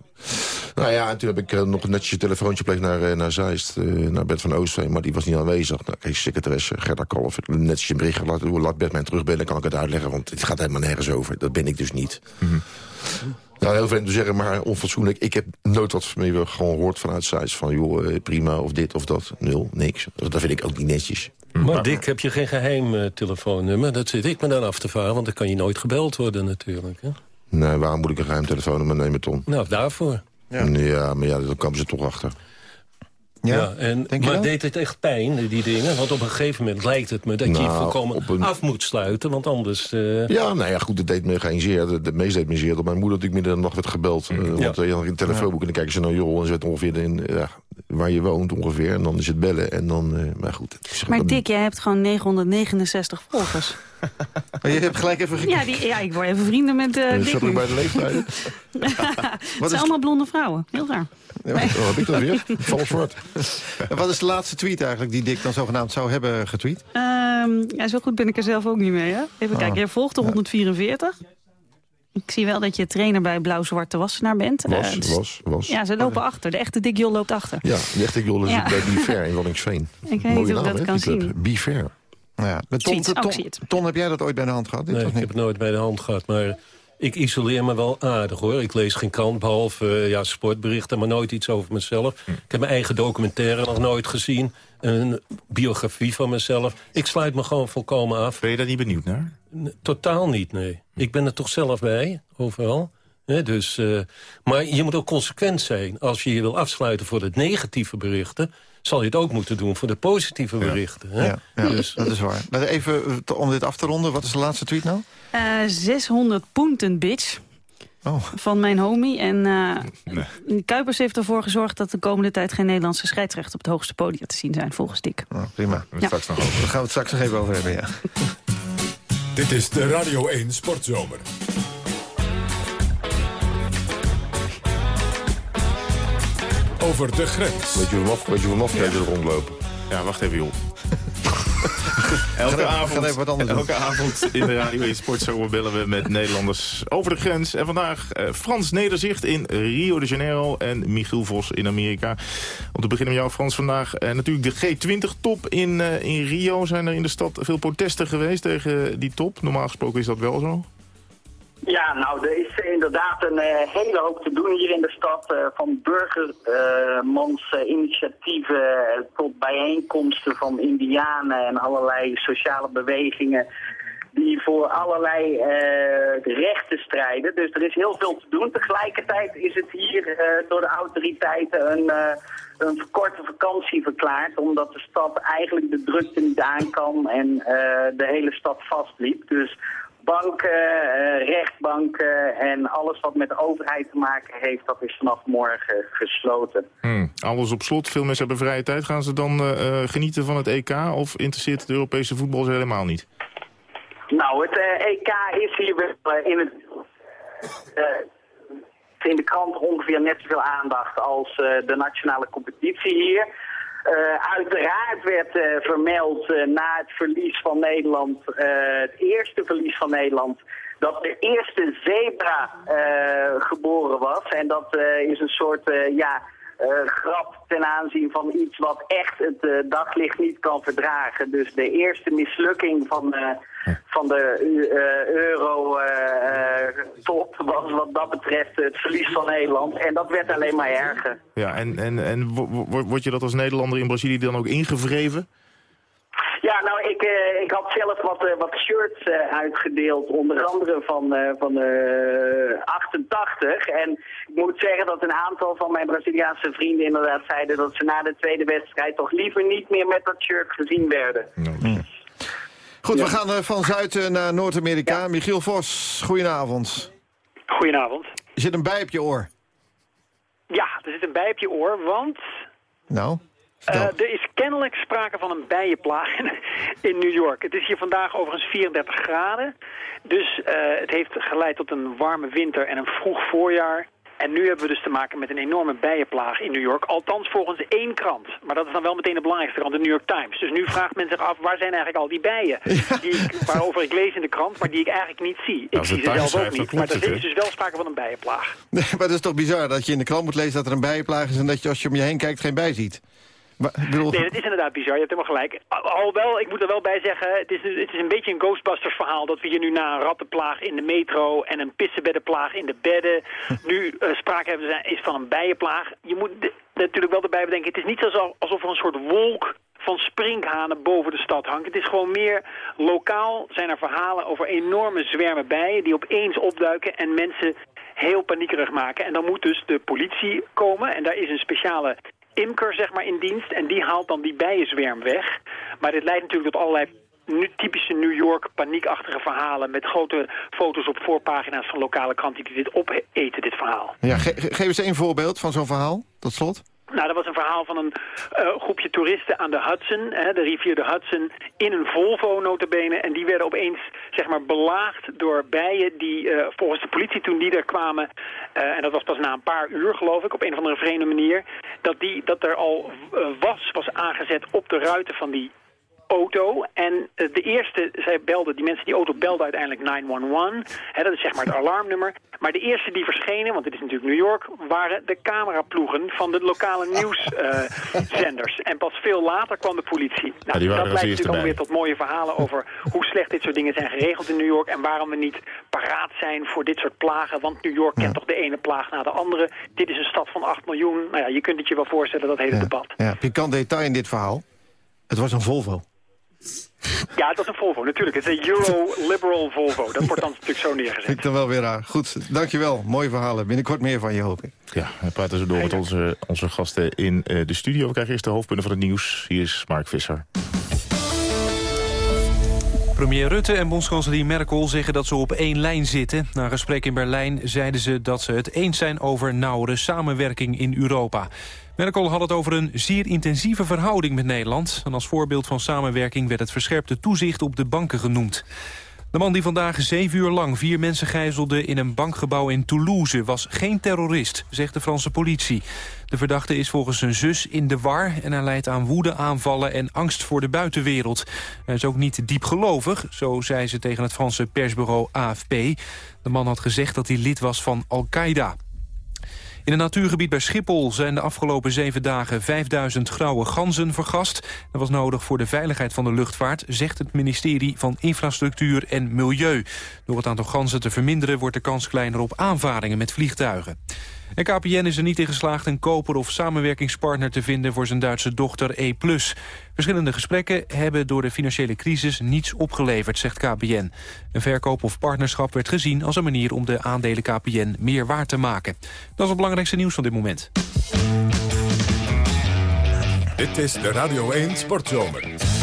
Speaker 12: Nou ja, en toen heb ik eh, nog netjes een telefoontje gepleegd naar, eh, naar Zeist, eh, naar Bert van Oostveen, maar die was niet aanwezig. Nou, kijk, secretaresse Gerda Kalf, netjes een bericht gelaten, hoe laat Bert mij terugbellen, kan ik het uitleggen, want het gaat helemaal nergens over. Dat ben ik dus niet. Nou, heel vreemd te zeggen, maar onfatsoenlijk. Ik heb nooit wat van me gewoon gehoord vanuit Zeist van, joh, eh, prima, of dit of dat. Nul, niks. Dat vind ik ook niet netjes.
Speaker 13: Maar Dick, heb je geen geheim eh, telefoonnummer? Dat zit ik me dan af te vragen, want dan kan je nooit gebeld worden natuurlijk. Hè?
Speaker 12: Nee, waarom moet ik een geheim telefoonnummer nemen, Ton?
Speaker 13: Nou, daarvoor.
Speaker 12: Ja, maar ja, dan komen ze toch achter.
Speaker 13: Ja, en, maar deed het echt pijn, die dingen? Want op een gegeven moment lijkt het me dat je
Speaker 12: Nou,
Speaker 13: je volkomen af moet sluiten. Want anders... eh,
Speaker 12: Ja, nou ja, goed, het deed me geen zeer. Het meest deed me zeer dat mijn moeder natuurlijk midden in de nacht werd gebeld. Eh, want uh, in het telefoonboek en dan kijken ze naar joh... en ze weet ongeveer in, ja, waar je woont ongeveer. En dan is het bellen en dan... eh, maar goed.
Speaker 11: Maar Dick, jij hebt gewoon 969 volgers.
Speaker 2: Je hebt gelijk even
Speaker 11: Ja, die, ja, ik word even vrienden met Eh, Dick nu.
Speaker 12: ik bij de leeftijd?
Speaker 11: Het zijn allemaal blonde vrouwen. Heel raar.
Speaker 12: Ja, wat heb ik dat weer?
Speaker 2: En wat is de laatste tweet eigenlijk die Dick dan zogenaamd zou hebben getweet?
Speaker 11: Ehm, ja, zo goed ben ik er zelf ook niet mee, hè? Even
Speaker 2: Ah.
Speaker 11: kijken, jij volgt de 144. Ik zie wel dat je trainer bij Blauw-Zwarte Wassenaar bent.
Speaker 12: Was,
Speaker 11: Eh, dus-
Speaker 12: was, was.
Speaker 11: Ja, ze lopen achter. De echte Dick Jol loopt achter.
Speaker 12: Ja, de echte jolle
Speaker 11: Ja.
Speaker 12: zit bij Be Fair in Waddinxveen.
Speaker 11: Ik weet niet of dat kan zien.
Speaker 12: Be Fair.
Speaker 2: Nou ja, met Ton, Ton,
Speaker 11: het.
Speaker 2: Ton, heb jij dat ooit bij de hand gehad? Dit
Speaker 13: Nee, ik heb het nooit bij de hand gehad. Maar ik isoleer me wel aardig, hoor. Ik lees geen krant, behalve eh, ja, sportberichten... maar nooit iets over mezelf.
Speaker 2: Hm.
Speaker 13: Ik heb mijn eigen documentaire nog nooit gezien. Een biografie van mezelf. Ik sluit me gewoon volkomen af.
Speaker 3: Ben je daar niet benieuwd naar?
Speaker 13: Totaal niet, nee. Ik ben er toch zelf bij, overal. Hè, dus, eh, maar je moet ook consequent zijn. Als je je wil afsluiten voor de negatieve berichten... zal je het ook moeten doen voor de positieve berichten. Hè?
Speaker 2: Ja, ja,
Speaker 13: Dus,
Speaker 2: dat is waar. Maar even eh, om dit af te ronden, wat is de laatste tweet nou?
Speaker 11: Eh, 600 punten, bitch.
Speaker 2: Oh.
Speaker 11: Van mijn homie. En eh, Kuipers heeft ervoor gezorgd dat de komende tijd... geen Nederlandse scheidsrechter op het hoogste podium te zien zijn, volgens Dick.
Speaker 2: Nou, prima.
Speaker 3: We straks nog over.
Speaker 2: Daar gaan we het straks nog even over hebben, ja.
Speaker 1: Dit is de Radio 1 Sportzomer. Over de grens.
Speaker 12: Weet je hoeveel maf- weet je hoeveel mafketen er rondlopen?
Speaker 3: Ja, wacht even, joh. Elke avond,
Speaker 2: wat anders
Speaker 3: elke avond in de Radio 1 Sportzomer bellen we met Nederlanders over de grens. En vandaag eh, Frans Nederzicht in Rio de Janeiro en Michiel Vos in Amerika. Om te beginnen met jou Frans vandaag. eh, natuurlijk de G20-top in, eh, in Rio. Zijn er in de stad veel protesten geweest tegen die top? Normaal gesproken is dat wel zo.
Speaker 15: Ja, nou, er is inderdaad een eh, hele hoop te doen hier in de stad. eh, van burgermansinitiatieven eh, tot bijeenkomsten van indianen en allerlei sociale bewegingen die voor allerlei eh, rechten strijden. Dus er is heel veel te doen. Tegelijkertijd is het hier eh, door de autoriteiten een, eh, een korte vakantie verklaard... omdat de stad eigenlijk de drukte niet aan kan en eh, de hele stad vastliep. Dus banken, eh, rechtbanken en alles wat met de overheid te maken heeft... dat is vanaf morgen gesloten.
Speaker 3: Hmm, Alles op slot, veel mensen hebben vrije tijd. Gaan ze dan eh, eh, genieten van het EK of interesseert het Europese voetbal ze helemaal niet?
Speaker 15: Nou, het EK is hier wel in het... in de krant ongeveer net zoveel aandacht als de nationale competitie hier. Eh, uiteraard werd eh, vermeld eh, na het verlies van Nederland, het eerste verlies van Nederland, dat de eerste zebra geboren was. En dat is een soort, ja, grap ten aanzien van iets wat echt het eh, daglicht niet kan verdragen. Dus de eerste mislukking van, eh, van de euro-top was wat dat betreft het verlies van Nederland. En dat werd alleen maar erger.
Speaker 3: Ja, en, en, en wo- wo- word je dat als Nederlander in Brazilië dan ook ingevreven?
Speaker 15: Ja, nou, ik, eh, ik had zelf wat, eh, wat shirts eh, uitgedeeld, onder andere van, eh, van eh 88. En ik moet zeggen dat een aantal van mijn Braziliaanse vrienden inderdaad zeiden dat ze na de tweede wedstrijd toch liever niet meer met dat shirt gezien werden.
Speaker 2: Goed, we gaan van Zuid naar Noord-Amerika. Michiel Vos, goedenavond.
Speaker 16: Goedenavond.
Speaker 2: Er zit een bij op je oor.
Speaker 16: Ja, er zit een bij op je oor, want
Speaker 2: Nou,
Speaker 16: eh, er is kennelijk sprake van een bijenplaag in, New York. Het is hier vandaag overigens 34 graden. Dus eh, het heeft geleid tot een warme winter en een vroeg voorjaar. En nu hebben we dus te maken met een enorme bijenplaag in New York. Althans volgens één krant. Maar dat is dan wel meteen de belangrijkste krant, de New York Times. Dus nu vraagt men zich af, waar zijn eigenlijk al die bijen? Die ik, waarover ik lees in de krant, maar die ik eigenlijk niet zie. Ik
Speaker 2: de
Speaker 16: zie ze zelf ook niet. Maar er is dus wel sprake van een bijenplaag.
Speaker 2: Nee, maar dat is toch bizar dat je in de krant moet lezen dat er een bijenplaag is... en dat je als je om je heen kijkt geen bij ziet. Maar, ik bedoel,
Speaker 16: Nee, dat is inderdaad bizar. Je hebt helemaal gelijk. Al- Alhoewel, ik moet er wel bij zeggen, het is, het is een beetje een Ghostbusters verhaal... dat we hier nu na een rattenplaag in de metro en een pissenbeddenplaag in de bedden... nu eh, sprake hebben zijn, is van een bijenplaag. Je moet de- natuurlijk wel erbij bedenken, het is niet alsof, alsof er een soort wolk van sprinkhanen boven de stad hangt. Het is gewoon meer lokaal zijn er verhalen over enorme zwermen bijen die opeens opduiken en mensen heel paniekerig maken. En dan moet dus de politie komen en daar is een speciale imker zeg maar, in dienst en die haalt dan die bijenzwerm weg. Maar dit leidt natuurlijk tot allerlei nu typische New York paniekachtige verhalen... met grote foto's op voorpagina's van lokale kranten die dit opeten, dit verhaal.
Speaker 2: Ja, ge geef eens een voorbeeld van zo'n verhaal, tot slot.
Speaker 16: Nou, dat was een verhaal van een uh, groepje toeristen aan de Hudson, hè, de rivier de Hudson, in een Volvo notabene. En die werden opeens, zeg maar, belaagd door bijen die uh, volgens de politie toen die er kwamen, uh, en dat was pas na een paar uur geloof ik, op een of andere vreemde manier, dat, die, dat er al was was aangezet op de ruiten van die auto. En eh, de eerste, zij belden, die mensen die auto belden uiteindelijk 911. Hè, dat is zeg maar het alarmnummer. Maar de eerste die verschenen, want dit is natuurlijk New York, waren de cameraploegen van de lokale nieuwszenders. en pas veel later kwam de politie. Nou,
Speaker 3: ja,
Speaker 16: dat leidt natuurlijk ook weer tot mooie verhalen over hoe slecht dit soort dingen zijn geregeld in New York. En waarom we niet paraat zijn voor dit soort plagen. Want New York kent toch de ene plaag na de andere. Dit is een stad van 8 miljoen. Nou ja, je kunt het je wel voorstellen, dat hele
Speaker 2: ja.
Speaker 16: debat.
Speaker 2: Ja, pikant detail in dit verhaal. Het was een Volvo.
Speaker 16: Ja, dat is een Volvo, natuurlijk. Het is een Euro-liberal Volvo. Dat wordt dan natuurlijk zo neergezet.
Speaker 2: Vind ik dan wel weer raar. Goed, dankjewel. Mooie verhalen. Binnenkort meer van je, hoop ik.
Speaker 3: Ja, we praten zo door met onze, onze gasten in uh, de studio. We krijgen eerst de hoofdpunten van het nieuws. Hier is Mark Visser.
Speaker 4: Premier Rutte en bondskanselier Merkel zeggen dat ze op één lijn zitten. Na een gesprek in Berlijn zeiden ze dat ze het eens zijn over nauwere samenwerking in Europa. Merkel had het over een zeer intensieve verhouding met Nederland. En als voorbeeld van samenwerking werd het verscherpte toezicht op de banken genoemd. De man die vandaag zeven uur lang vier mensen gijzelde in een bankgebouw in Toulouse was geen terrorist, zegt de Franse politie. De verdachte is volgens zijn zus in de war en hij leidt aan woede, aanvallen en angst voor de buitenwereld. Hij is ook niet diepgelovig, zo zei ze tegen het Franse persbureau AFP. De man had gezegd dat hij lid was van Al-Qaeda. In een natuurgebied bij Schiphol zijn de afgelopen zeven dagen 5000 grauwe ganzen vergast. Dat was nodig voor de veiligheid van de luchtvaart, zegt het ministerie van Infrastructuur en Milieu. Door het aantal ganzen te verminderen wordt de kans kleiner op aanvaringen met vliegtuigen. KPN is er niet in geslaagd een koper of samenwerkingspartner te vinden voor zijn Duitse dochter E+. Verschillende gesprekken hebben door de financiële crisis niets opgeleverd, zegt KPN. Een verkoop of partnerschap werd gezien als een manier om de aandelen KPN meer waard te maken. Dat is het belangrijkste nieuws van dit moment.
Speaker 1: Dit is de Radio 1 Sportzomer.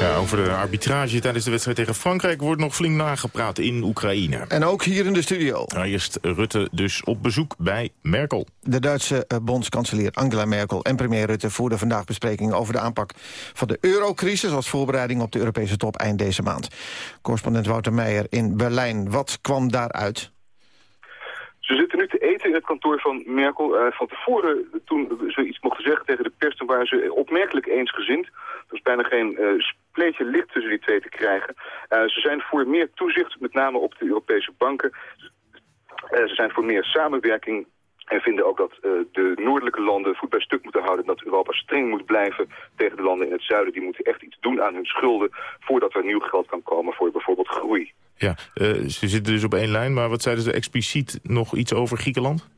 Speaker 3: Ja, over de arbitrage tijdens de wedstrijd tegen Frankrijk wordt nog flink nagepraat in Oekraïne.
Speaker 2: En ook hier in de studio.
Speaker 3: Nou, eerst Rutte dus op bezoek bij Merkel.
Speaker 2: De Duitse uh, bondskanselier Angela Merkel en premier Rutte voerden vandaag besprekingen over de aanpak van de eurocrisis als voorbereiding op de Europese top eind deze maand. Correspondent Wouter Meijer in Berlijn. Wat kwam daaruit?
Speaker 17: Ze zitten nu te eten in het kantoor van Merkel. Uh, van tevoren, toen ze iets mochten zeggen tegen de pers, toen waren ze opmerkelijk eensgezind. Er is bijna geen uh, spleetje licht tussen die twee te krijgen. Uh, ze zijn voor meer toezicht, met name op de Europese banken. ze zijn voor meer samenwerking en vinden ook dat uh, de noordelijke landen voet bij stuk moeten houden... dat Europa streng moet blijven tegen de landen in het zuiden. Die moeten echt iets doen aan hun schulden... voordat er nieuw geld kan komen voor bijvoorbeeld groei.
Speaker 3: Ja, uh, ze zitten dus op één lijn, maar wat zeiden ze expliciet nog iets over Griekenland?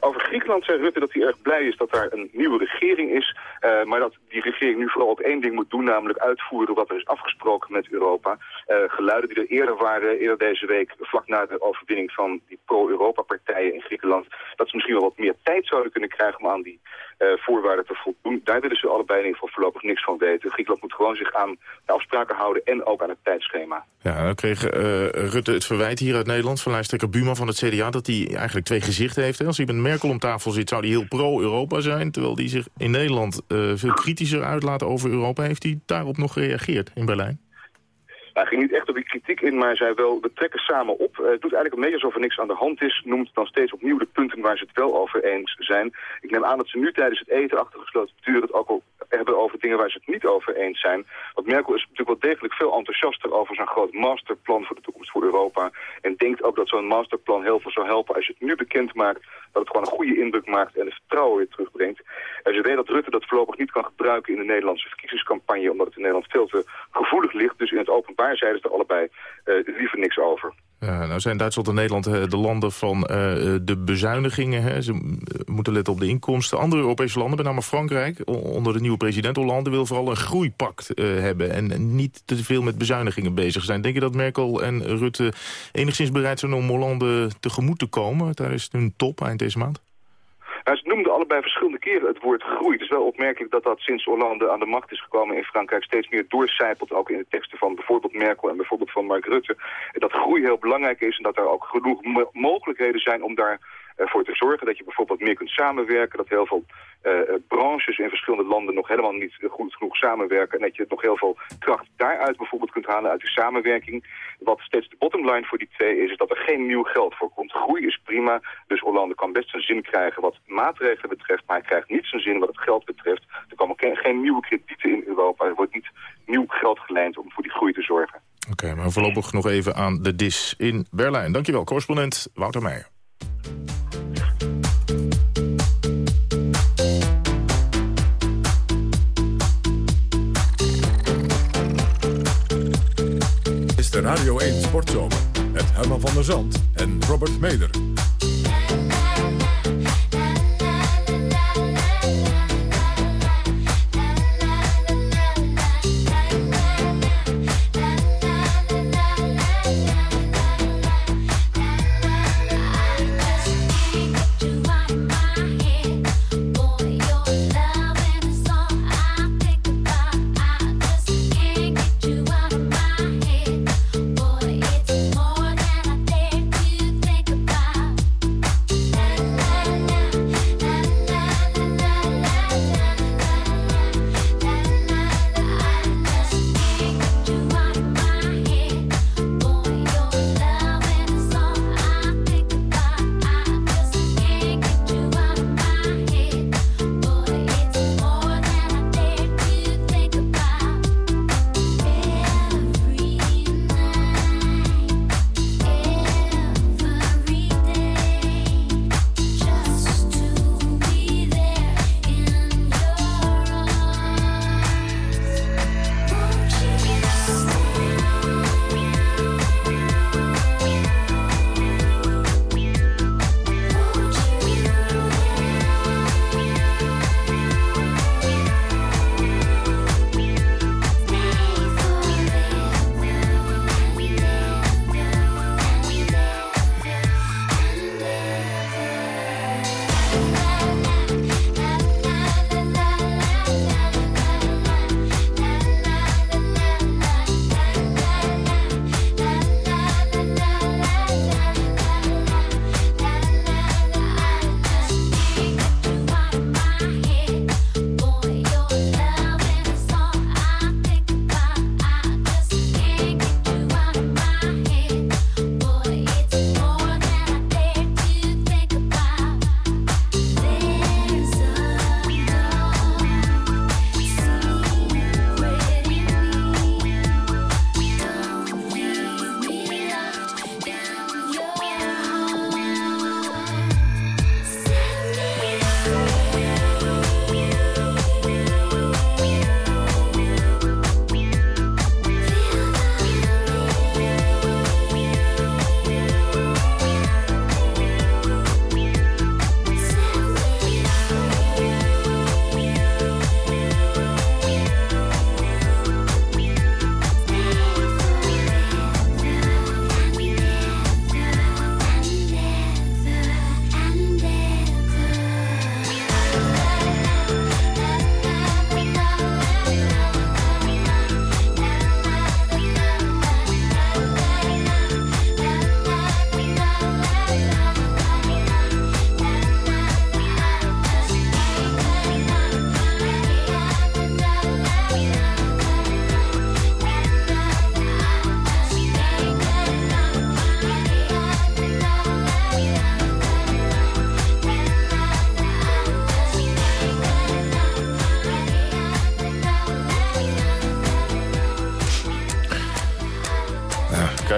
Speaker 17: Over Griekenland zei Rutte dat hij erg blij is dat daar een nieuwe regering is. Uh, maar dat die regering nu vooral op één ding moet doen, namelijk uitvoeren wat er is afgesproken met Europa. Uh, geluiden die er eerder waren, eerder deze week, vlak na de overwinning van die pro-Europa-partijen in Griekenland, dat ze misschien wel wat meer tijd zouden kunnen krijgen om aan die uh, voorwaarden te voldoen. Daar willen ze allebei in ieder geval voorlopig niks van weten. Griekenland moet gewoon zich aan de afspraken houden en ook aan het tijdschema.
Speaker 3: Ja, dan kreeg Rutte het verwijt hier uit Nederland van lijsttrekker Buma van het CDA... dat hij eigenlijk twee gezichten heeft. Als hij met Merkel om tafel zou hij heel pro-Europa zijn... terwijl hij zich in Nederland uh, veel kritischer uitlaat over Europa. Heeft hij daarop nog gereageerd in Berlijn?
Speaker 17: Hij ging niet echt op die kritiek in, maar zei wel, we trekken samen op. Het doet eigenlijk een beetje alsof er niks aan de hand is. Noemt dan steeds opnieuw de punten waar ze het wel over eens zijn. Ik neem aan dat ze nu tijdens het eten achter gesloten deuren het ook al hebben over dingen waar ze het niet over eens zijn. Want Merkel is natuurlijk wel degelijk veel enthousiaster over zijn groot masterplan voor de toekomst voor Europa. En denkt ook dat zo'n masterplan heel veel zou helpen als je het nu bekend maakt. Dat het gewoon een goede indruk maakt en het vertrouwen weer terugbrengt. En ze weet dat Rutte dat voorlopig niet kan gebruiken in de Nederlandse verkiezingscampagne. Omdat het in Nederland veel te gevoelig ligt. Dus in het openbaar zeiden ze allebei uh, liever niks over.
Speaker 3: Ja, nou zijn Duitsland en Nederland eh, de landen van uh, de bezuinigingen. Hè. Ze moeten letten op de inkomsten. Andere Europese landen, met name Frankrijk... onder de nieuwe president Hollande... wil vooral een groeipact hebben... en niet te veel met bezuinigingen bezig zijn. Denk je dat Merkel en Rutte enigszins bereid zijn om Hollande tegemoet te komen... tijdens hun top eind deze maand?
Speaker 17: Nou, ze noemden allebei verschillende keren het woord groei. Het is wel opmerkelijk dat dat sinds Hollande aan de macht is gekomen in Frankrijk steeds meer doorcijpelt, ook in de teksten van bijvoorbeeld Merkel en bijvoorbeeld van Mark Rutte. Dat groei heel belangrijk is en dat er ook genoeg mogelijkheden zijn om daar ervoor te zorgen dat je bijvoorbeeld meer kunt samenwerken. Dat heel veel uh, branches in verschillende landen nog helemaal niet goed genoeg samenwerken. En dat je nog heel veel kracht daaruit bijvoorbeeld kunt halen uit die samenwerking. Wat steeds de bottomline voor die twee is, is dat er geen nieuw geld voor komt. Groei is prima, dus Hollande kan best zijn zin krijgen wat maatregelen betreft. Maar hij krijgt niet zijn zin wat het geld betreft. Er komen geen, geen nieuwe kredieten in Europa. Er wordt niet nieuw geld geleend om voor die groei te zorgen.
Speaker 3: Oké, maar voorlopig nog even aan de dis in Berlijn. Dankjewel, correspondent Wouter Meijer.
Speaker 1: Radio 1 Sportzomer met Herman van der Zand en Robert Meder.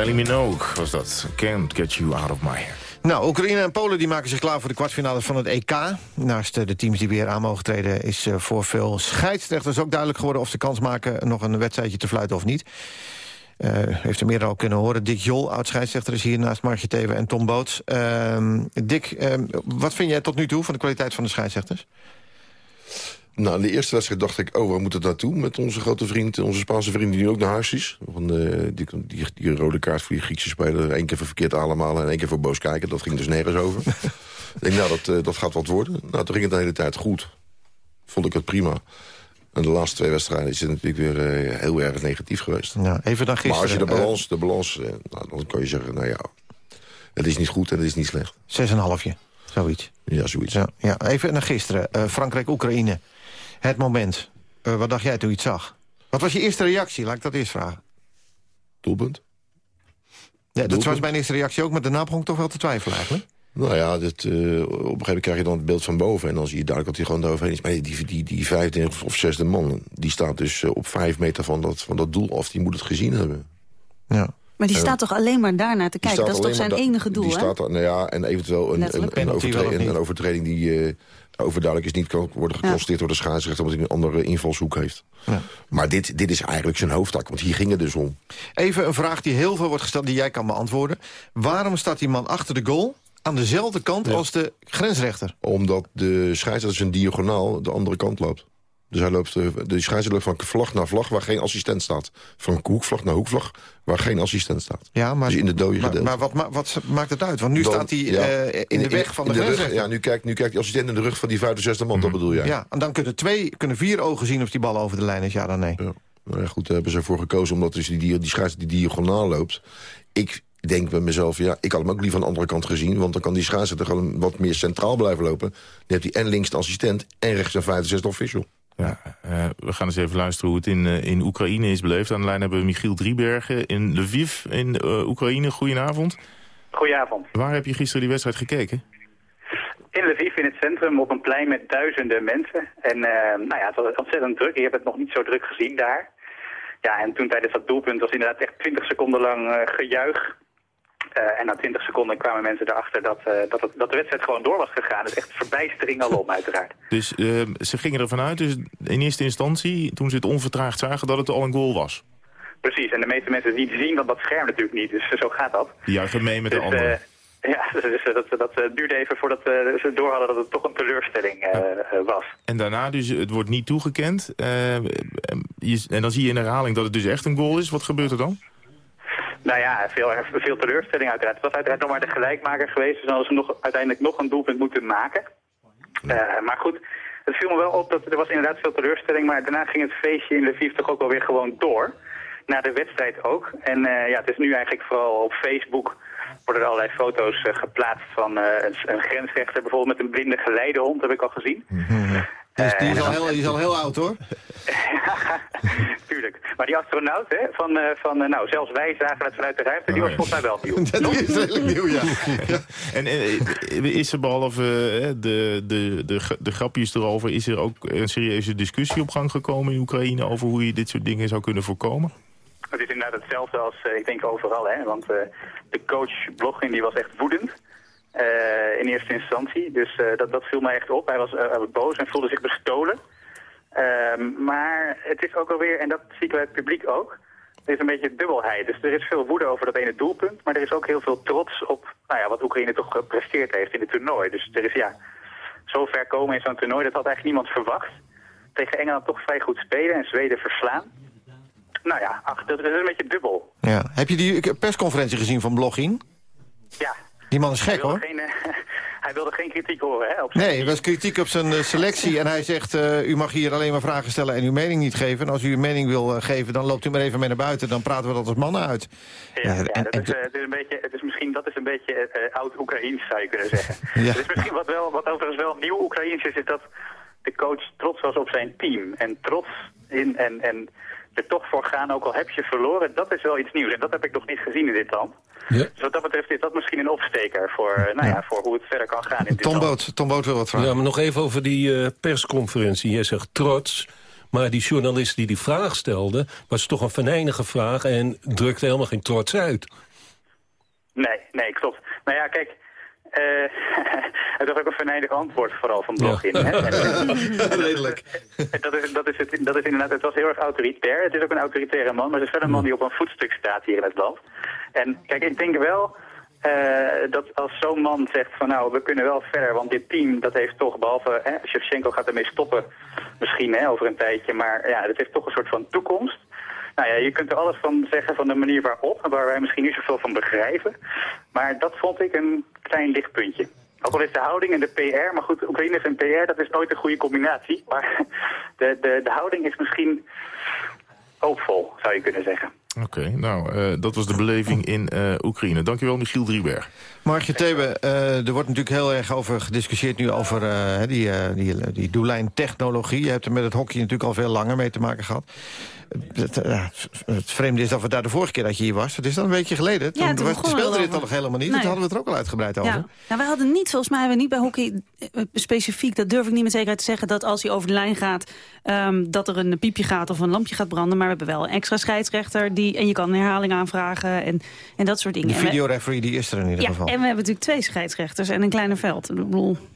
Speaker 3: Kylie Minogue was dat. Can't get you out of my hair.
Speaker 2: Nou, Oekraïne en Polen die maken zich klaar voor de kwartfinale van het EK. Naast eh, de teams die weer aan mogen treden... is eh, voor veel scheidsrechters ook duidelijk geworden... of ze kans maken nog een wedstrijdje te fluiten of niet. Uh, heeft er meer al kunnen horen. Dick Jol, oud-scheidsrechter, is hier naast Margje Teven en Tom Boots. Uh, Dick, ehm, wat vind jij tot nu toe van de kwaliteit van de scheidsrechters?
Speaker 12: Nou, in de eerste wedstrijd dacht ik, oh, waar moet het naartoe? Met onze grote vriend, onze Spaanse vriend die nu ook naar huis is. Uh, die, die, die, rode kaart voor die Griekse speler. één keer voor verkeerd allemaal en één keer voor boos kijken. Dat ging dus nergens over. ik denk, nou, dat, uh, dat gaat wat worden. Nou, toen ging het de hele tijd goed. Vond ik het prima. En de laatste twee wedstrijden is het natuurlijk weer uh, heel erg negatief geweest.
Speaker 2: Ja, even dan gisteren.
Speaker 12: Maar als je de balans, de balans nou, dan kan je zeggen, nou ja, het is niet goed en het is niet slecht.
Speaker 2: Zes en een halfje, zoiets.
Speaker 12: Ja, zoiets.
Speaker 2: Ja, ja. Even naar gisteren. Frankrijk-Oekraïne. Het moment. Uh, wat dacht jij toen je het zag? Wat was je eerste reactie? Laat ik dat eerst vragen.
Speaker 12: Doelpunt.
Speaker 2: Ja, dat was mijn eerste reactie ook, maar daarna begon ik toch wel te twijfelen eigenlijk.
Speaker 12: Nou ja, dit, uh, op een gegeven moment krijg je dan het beeld van boven... en dan zie je duidelijk dat hij gewoon eroverheen is. Maar die, die, die vijfde of zesde man, die staat dus uh, op vijf meter van dat, van dat doel af. Die moet het gezien hebben.
Speaker 2: Ja.
Speaker 11: Maar die staat toch alleen maar daarnaar te kijken? Dat is toch zijn enige doel,
Speaker 12: die
Speaker 11: hè?
Speaker 12: Staat nou ja, en eventueel een, een, een, overtreding, een overtreding die uh, overduidelijk is niet kan worden geconstateerd ja. door de scheidsrechter... omdat hij een andere invalshoek heeft. Ja. Maar dit, dit is eigenlijk zijn hoofdtak, want hier ging het dus om.
Speaker 2: Even een vraag die heel veel wordt gesteld, die jij kan beantwoorden. Waarom staat die man achter de goal aan dezelfde kant ja. als de grensrechter?
Speaker 12: Omdat de scheidsrechter zijn diagonaal de andere kant loopt. Dus hij loopt, de scheidsrechter loopt van vlag naar vlag waar geen assistent staat. Van hoekvlag naar hoekvlag waar geen assistent staat.
Speaker 2: Ja, maar,
Speaker 12: dus in de dode
Speaker 2: maar, maar wat, wat, maakt het uit? Want nu Dan, staat hij ja, uh, in, in, de weg van de, de grensrechter.
Speaker 12: Ja, nu kijkt, nu kijkt die assistent in de rug van die vijfde, zesde man, mm. dat bedoel jij.
Speaker 2: Ja, en dan kunnen, twee, kunnen vier ogen zien of die bal over de lijn is, ja dan nee.
Speaker 12: Ja. Nou ja, goed, daar hebben ze ervoor gekozen omdat dus die, die, die scheidsrechter die diagonaal loopt. Ik denk bij mezelf, ja, ik had hem ook liever aan de andere kant gezien... want dan kan die scheidsrechter gewoon wat meer centraal blijven lopen. Dan heeft hij en links de assistent en rechts een vijfde, zesde official.
Speaker 3: Ja, uh, we gaan eens even luisteren hoe het in, uh, in Oekraïne is beleefd. Aan de lijn hebben we Michiel Driebergen in Lviv in uh, Oekraïne. Goedenavond.
Speaker 18: Goedenavond.
Speaker 3: Waar heb je gisteren die wedstrijd gekeken?
Speaker 18: In Lviv, in het centrum, op een plein met duizenden mensen. En nou ja, het was ontzettend druk. Je hebt het nog niet zo druk gezien daar. Ja, en toen tijdens dat doelpunt was inderdaad echt 20 seconden lang gejuich. Uh, en na 20 seconden kwamen mensen erachter dat, uh, dat, het, dat de wedstrijd gewoon door was gegaan. Het is echt verbijstering alom, uiteraard.
Speaker 3: Dus uh, ze gingen ervan uit, dus in eerste instantie, toen ze het onvertraagd zagen, dat het al een goal was?
Speaker 18: Precies, en de meeste mensen die zien dat dat scherm natuurlijk niet, dus zo gaat dat.
Speaker 3: Die juichen mee met dus, de anderen.
Speaker 18: Ja, dus dat, dat duurde even voordat ze door hadden dat het toch een teleurstelling was.
Speaker 3: En daarna dus, het wordt niet toegekend. Je, en dan zie je in herhaling dat het dus echt een goal is. Wat gebeurt er dan?
Speaker 18: Nou ja, veel, veel teleurstelling uiteraard. Het was uiteraard nog maar de gelijkmaker geweest. Dus dan hadden ze nog, uiteindelijk nog een doelpunt moeten maken. Uh, maar goed, het viel me wel op dat er was inderdaad veel teleurstelling. Maar daarna ging het feestje in Lviv toch ook alweer gewoon door. Na de wedstrijd ook. En uh, ja, het is nu eigenlijk vooral op Facebook worden er allerlei foto's uh, geplaatst van een, een, grensrechter. Bijvoorbeeld met een blinde geleidehond, heb ik al gezien.
Speaker 2: Mm -hmm. Dus die, is al heel, die is al heel oud, hoor.
Speaker 18: ja, tuurlijk. Maar die astronaut, hè, van, uh, van uh, nou, zelfs wij zagen het vanuit de ruimte, die was volgens mij wel nieuw.
Speaker 2: Dat is redelijk nieuw, ja. ja.
Speaker 3: En is er behalve de, de, de, de grapjes erover, is er ook een serieuze discussie op gang gekomen in Oekraïne over hoe je dit soort dingen zou kunnen voorkomen?
Speaker 18: Het is inderdaad hetzelfde als, ik denk, overal, hè. Want de coach Blogging, die was echt woedend. Uh, in eerste instantie. Dus uh, dat, dat viel mij echt op. Hij was, hij was boos en voelde zich bestolen. Ehm, maar het is ook alweer, en dat zie ik bij het publiek ook, er is een beetje dubbelheid. Dus er is veel woede over dat ene doelpunt, maar er is ook heel veel trots op nou ja, wat Oekraïne toch gepresteerd heeft in het toernooi. Dus er is ja, zo ver komen in zo'n toernooi, dat had eigenlijk niemand verwacht. Tegen Engeland toch vrij goed spelen en Zweden verslaan. Nou ja, ach, dat is een beetje dubbel.
Speaker 2: Ja. Heb je die persconferentie gezien van Blogging?
Speaker 18: Ja,
Speaker 2: die man is gek, hoor.
Speaker 18: Geen, uh, hij wilde geen kritiek horen, hè? Op
Speaker 2: nee, er was kritiek op zijn uh, selectie. En hij zegt, uh, u mag hier alleen maar vragen stellen en uw mening niet geven. En als u uw mening wil geven, dan loopt u maar even mee naar buiten. Dan praten we dat als mannen uit.
Speaker 18: Ja, ja en, dat, is, het is een beetje, het is misschien, dat is een beetje oud-Oekraïens, zou je kunnen zeggen. ja. Het is misschien wat, wel, wat overigens wel nieuw Oekraïens is, is dat de coach trots was op zijn team. En trots in en... en er toch voor gaan, ook al heb je verloren, dat is wel iets nieuws. En dat heb ik nog niet gezien in dit land. Ja. Dus wat dat betreft is dat misschien een opsteker voor, nou ja, voor hoe het verder kan gaan in dit
Speaker 2: Tom
Speaker 18: land.
Speaker 2: Boot, Tom Boot wil wat vragen.
Speaker 13: Ja, maar nog even over die uh, persconferentie. Jij zegt trots, maar die journalist die die vraag stelde... was toch een venijnige vraag en drukte helemaal geen trots uit.
Speaker 18: Nee, nee, klopt. Nou ja, kijk... Uh, Het was ook een venijnig antwoord vooral van Blogin. hè?
Speaker 2: Redelijk.
Speaker 18: dat, is, dat, is het, dat is inderdaad, het was heel erg autoritair. Het is ook een autoritaire man, maar het is wel een man die op een voetstuk staat hier in het land. En kijk, ik denk wel eh, dat als zo'n man zegt van nou, we kunnen wel verder, want dit team dat heeft toch, behalve hè, Shevchenko gaat ermee stoppen misschien hè, over een tijdje, maar ja, dat heeft toch een soort van toekomst. Nou ja, je kunt er alles van zeggen van de manier waarop, waar wij misschien niet zoveel van begrijpen. Maar dat vond ik een klein lichtpuntje. Ook al is de houding en de PR, maar goed, Oekraïne en PR, dat is nooit een goede combinatie. Maar de, de, de houding is misschien hoopvol, zou je kunnen zeggen.
Speaker 3: Oké, nou, eh, dat was de beleving in eh, Oekraïne. Dankjewel, Michiel Drieberg.
Speaker 2: Margje Thebe, eh, er wordt natuurlijk heel erg over gediscussieerd nu over eh, die, eh, die, die doellijntechnologie. Je hebt er met het hockey natuurlijk al veel langer mee te maken gehad. Het, eh, het vreemde is dat we daar de vorige keer dat je hier was. Het is dan een weekje geleden. Toen,
Speaker 11: Ja, toen we
Speaker 2: speelde dit nog helemaal niet.
Speaker 11: Nee.
Speaker 2: Toen hadden we het er ook al uitgebreid over.
Speaker 11: Ja, nou, wij hadden niet, volgens mij hebben we niet bij hockey eh, specifiek, dat durf ik niet met zekerheid te zeggen, dat als hij over de lijn gaat, ehm, dat er een piepje gaat of een lampje gaat branden. Maar we hebben wel een extra scheidsrechter die, en je kan een herhaling aanvragen en, en dat soort dingen.
Speaker 2: De
Speaker 11: we-
Speaker 2: videoreferee die is er in ieder
Speaker 11: ja,
Speaker 2: geval.
Speaker 11: en we hebben natuurlijk twee scheidsrechters en een kleiner veld.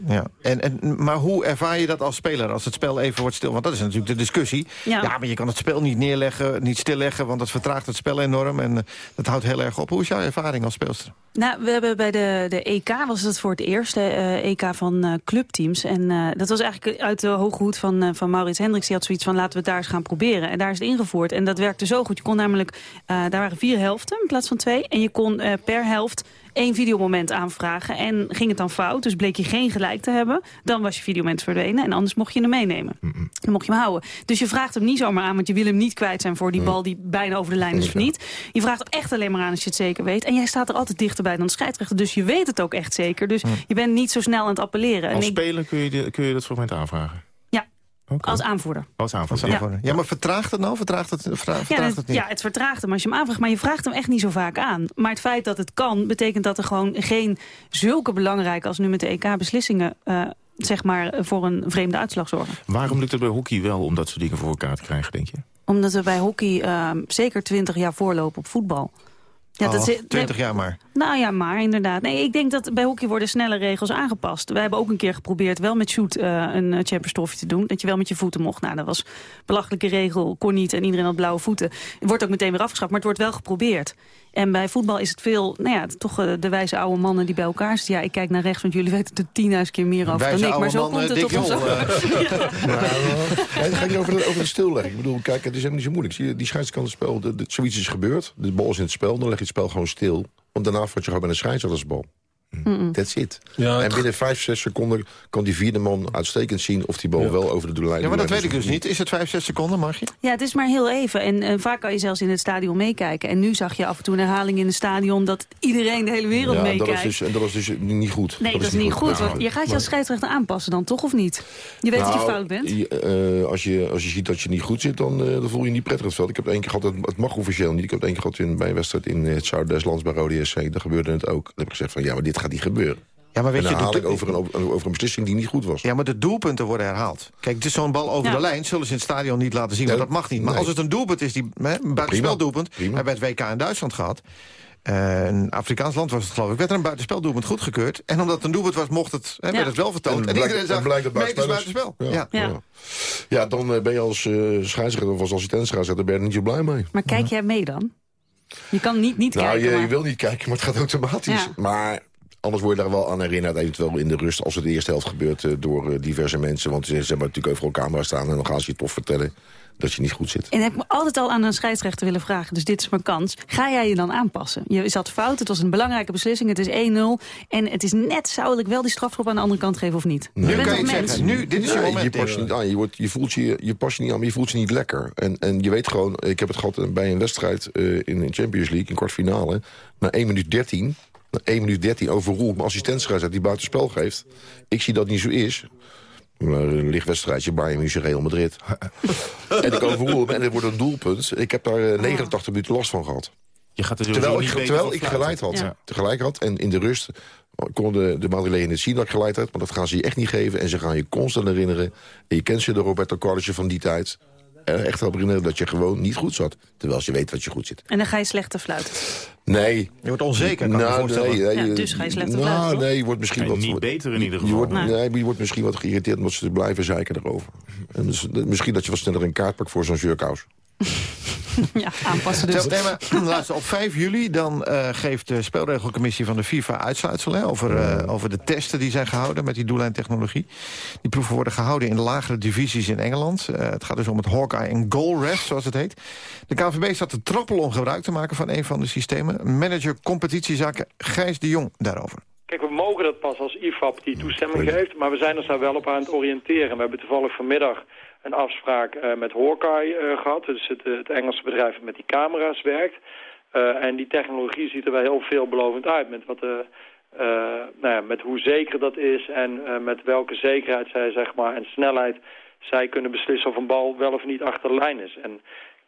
Speaker 2: Ja. En, en, maar hoe ervaar je dat als speler als het spel even wordt stil? Want dat is natuurlijk de discussie.
Speaker 11: Ja.
Speaker 2: maar je kan het spel niet neerleggen, niet stilleggen... want dat vertraagt het spel enorm en eh, dat houdt heel erg op. Hoe is jouw ervaring als speelster?
Speaker 11: Nou, we hebben bij de, de EK, was het voor het eerst, de eh, EK van eh, clubteams. En dat was eigenlijk uit de hoge van, van Maurits Hendricks. Die had zoiets van, laten we daar eens gaan proberen. En daar is het ingevoerd. En dat werkte zo goed. Je kon namelijk, daar waren vier helften in plaats van twee. En je kon per helft één videomoment aanvragen. En ging het dan fout, dus bleek je geen gelijk te hebben... dan was je videomoment verdwenen en anders mocht je hem meenemen. Dan mocht je hem houden. Dus je vraagt hem niet zomaar aan, want je wil hem niet kwijt zijn... voor die bal die bijna over de lijn is of niet. Je vraagt echt alleen maar aan als je het zeker weet. En jij staat er altijd dichterbij dan de scheidsrechter. Dus je weet het ook echt zeker. Dus je bent niet zo snel aan het appelleren. En
Speaker 3: Als
Speaker 11: ik-
Speaker 3: speler kun je, de- kun je dat fragment aanvragen?
Speaker 11: Als aanvoerder.
Speaker 3: Als aanvoerder.
Speaker 2: Ja. Maar vertraagt het nou? Vertraagt het, vra-
Speaker 11: Ja,
Speaker 2: vertraagt
Speaker 11: het,
Speaker 2: het niet?
Speaker 11: ja, het vertraagt hem als je hem aanvraagt. Maar je vraagt hem echt niet zo vaak aan. Maar het feit dat het kan, betekent dat er gewoon geen zulke belangrijke... als nu met de EK-beslissingen, eh, zeg maar, voor een vreemde uitslag zorgen.
Speaker 3: Waarom lukt het bij hockey wel om dat soort dingen voor elkaar te krijgen, denk je?
Speaker 11: Omdat we bij hockey eh, zeker 20 jaar voorlopen op voetbal. Ja, dat is-
Speaker 2: 20 jaar maar.
Speaker 11: Nou ja, maar inderdaad. Nee, ik denk dat bij hockey worden snelle regels aangepast. Wij hebben ook een keer geprobeerd wel met shoot eh, een eh, Champions Trophy te doen. Dat je wel met je voeten mocht. Nou, dat was een belachelijke regel. Kon niet en iedereen had blauwe voeten. Het wordt ook meteen weer afgeschaft, maar het wordt wel geprobeerd. En bij voetbal is het veel, nou ja, toch eh, de wijze oude mannen die bij elkaar zitten. Ja, ik kijk naar rechts, want jullie weten er tienduizend keer meer over dan ik. Maar zo
Speaker 2: mannen,
Speaker 11: komt het toch
Speaker 12: Nee, het gaat niet over, de- over het stilleggen. Ik bedoel, kijk, het is helemaal niet zo moeilijk. Zie je, die scheidsrechter kan het spel, de- de- zoiets is gebeurd. De bal is in het spel, dan leg je het spel gewoon stil. Want daarna word je gewoon bij een scheidsrechtersbal. That's it.
Speaker 13: Ja,
Speaker 12: en binnen 5, 6 seconden kan die vierde man uitstekend zien... of die bal wel over de doellijn
Speaker 2: Ja, maar dat weet ik dus niet. Is het 5, 6 seconden, mag je?
Speaker 11: Ja, het is maar heel even. En eh, vaak kan je zelfs in het stadion meekijken. En nu zag je af en toe een herhaling in het stadion... dat iedereen de hele wereld
Speaker 12: Ja, dat
Speaker 11: meekijkt.
Speaker 12: is, dus, en dat is dus niet goed.
Speaker 11: Nee, dat is niet goed. want je gaat je als scheidsrechter aanpassen dan, toch? Of niet? Je weet dat je
Speaker 12: Nou,
Speaker 11: fout bent.
Speaker 12: je, eh, als, je, als je ziet dat je niet goed zit, dan, eh, dan voel je je niet prettig het veld. Ik heb het één keer gehad, het, het mag officieel niet. Ik heb het één keer gehad in, bij een wedstrijd in het zuiden des lands bij Rode SC. Daar gebeurde het ook. Dan heb ik gezegd van, ja, maar dit gaat niet gebeuren.
Speaker 2: Ja, maar weet
Speaker 12: en
Speaker 2: je, de-
Speaker 12: over een, over een beslissing die niet goed was.
Speaker 2: Ja, maar de doelpunten worden herhaald. Kijk, het is zo'n bal over
Speaker 11: Ja.
Speaker 2: de lijn. Zullen ze in het stadion niet laten zien, want dat mag niet. Maar
Speaker 12: nee.
Speaker 2: als het een doelpunt is, die, buitenspeldoelpunt... We hebben het WK in Duitsland gehad. Eh, een Afrikaans land was het, geloof ik. Werd er een buitenspeldoelpunt goedgekeurd. En omdat het een doelpunt was, mocht het, hè, werd het wel vertoond. En,
Speaker 12: En blijkt-
Speaker 2: iedereen
Speaker 12: en
Speaker 2: zag,
Speaker 12: blijkt het buitenspel
Speaker 2: buitenspel.
Speaker 12: is.
Speaker 2: Ja.
Speaker 12: Ja. Ja, dan eh, ben je als eh scheidsrechter of als assistent-scheidsrechter ben je er niet zo blij mee.
Speaker 11: Maar kijk jij mee dan? Je kan niet, niet
Speaker 12: Nou,
Speaker 11: kijken,
Speaker 12: je,
Speaker 11: maar...
Speaker 12: je wil niet kijken, maar het gaat automatisch.
Speaker 11: Ja.
Speaker 12: Maar anders word je daar wel aan herinnerd, eventueel in de rust... als het de eerste helft gebeurt eh, door eh, diverse mensen. Want ze, hebben natuurlijk overal camera's staan... en dan gaan ze je toch vertellen dat je niet goed zit.
Speaker 11: En heb ik me altijd al aan een scheidsrechter willen vragen. Dus dit is mijn kans. Ga jij je dan aanpassen? Je zat fout, het was een belangrijke beslissing. Het is 1-0. En het is net, zou ik wel die strafschop aan de andere kant geven of niet?
Speaker 2: Nu
Speaker 11: je bent
Speaker 2: kan je zeggen. Nu, dit is je
Speaker 12: Nee,
Speaker 2: moment.
Speaker 12: je past je niet aan. Je, wordt, je, voelt je, je past je niet aan, maar je voelt je niet lekker. En, en je weet gewoon, ik heb het gehad bij een wedstrijd eh, in de Champions League, in kwartfinale. Na 1 minuut 13, na 1 minuut 13 overroel ik mijn assistentscheidsrechter die buitenspel geeft. Ik zie dat niet zo is. Maar Een licht wedstrijdje, Bayern München, Real Madrid. en ik overroel hem en het wordt een doelpunt. Ik heb daar eh, 89 minuten last van gehad.
Speaker 3: Je gaat er
Speaker 12: Terwijl ik, terwijl ik geleid had.
Speaker 3: Ja.
Speaker 12: Tegelijk had. En in de rust konden de Madrilenen het zien dat ik geleid had. Maar dat gaan ze je echt niet geven. En ze gaan je constant herinneren. En je kent ze, de Roberto Carlosje van die tijd. Er echt op herinneren dat je gewoon niet goed zat. Terwijl je weet dat je goed zit.
Speaker 11: En dan ga je slechter fluiten.
Speaker 12: Nee.
Speaker 2: Je wordt onzeker, kan
Speaker 12: nou,
Speaker 2: voorstellen.
Speaker 12: nee, nee,
Speaker 11: Ja, dus ga je slechter
Speaker 12: nou,
Speaker 11: fluiten?
Speaker 12: Nee, je wordt misschien
Speaker 3: Nee,
Speaker 12: wat...
Speaker 3: niet beter in ieder
Speaker 12: Je
Speaker 3: geval.
Speaker 12: wordt,
Speaker 11: Nee.
Speaker 12: nee. je wordt misschien wat geïrriteerd omdat ze blijven zeiken erover. En dus, misschien dat je wat sneller een kaart pakt voor zo'n jurkous.
Speaker 11: ja, aanpassen dus.
Speaker 2: Nee, maar, laatste, op 5 juli dan eh, geeft de spelregelcommissie van de FIFA uitsluitsel... Hè, over, eh, over de testen die zijn gehouden met die doellijntechnologie. Die proeven worden gehouden in lagere divisies in Engeland. Eh, het gaat dus om het Hawkeye en Goal Rest, zoals het heet. De KNVB staat te trappelen om gebruik te maken van een van de systemen. Manager competitiezaken Gijs de Jong daarover.
Speaker 19: Kijk, we mogen dat pas als IFAB die toestemming geeft, maar we zijn ons daar wel op aan het oriënteren. We hebben toevallig vanmiddag een afspraak eh, met Hawkeye eh, gehad, dus het, het Engelse bedrijf met die camera's werkt. Eh, en die technologie ziet er wel heel veelbelovend uit met, wat eh, nou ja, met hoe zeker dat is en eh, met welke zekerheid zij zeg maar, en snelheid zij kunnen beslissen of een bal wel of niet achter de lijn is. En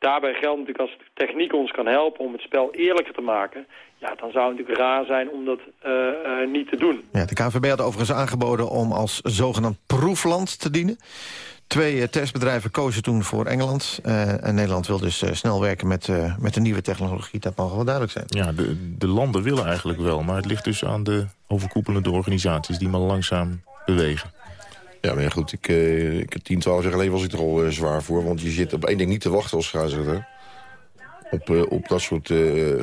Speaker 19: daarbij geldt natuurlijk als de techniek ons kan helpen om het spel eerlijker te maken... ja, dan zou het natuurlijk raar zijn om dat eh, eh, niet te doen.
Speaker 2: Ja, de KNVB had overigens aangeboden om als zogenaamd proefland te dienen. Twee eh, testbedrijven kozen toen voor Engeland. Eh, en Nederland wil dus eh, snel werken met, eh, met de nieuwe technologie. Dat mag wel duidelijk zijn.
Speaker 3: Ja, de, de landen willen eigenlijk wel, maar het ligt dus aan de overkoepelende organisaties... die maar langzaam bewegen.
Speaker 12: Ja, maar ja, goed, ik, eh, ik, 10, 12 jaar geleden was ik er al eh, zwaar voor. Want je zit op één ding niet te wachten als scheidsrechter. Op, eh, op dat soort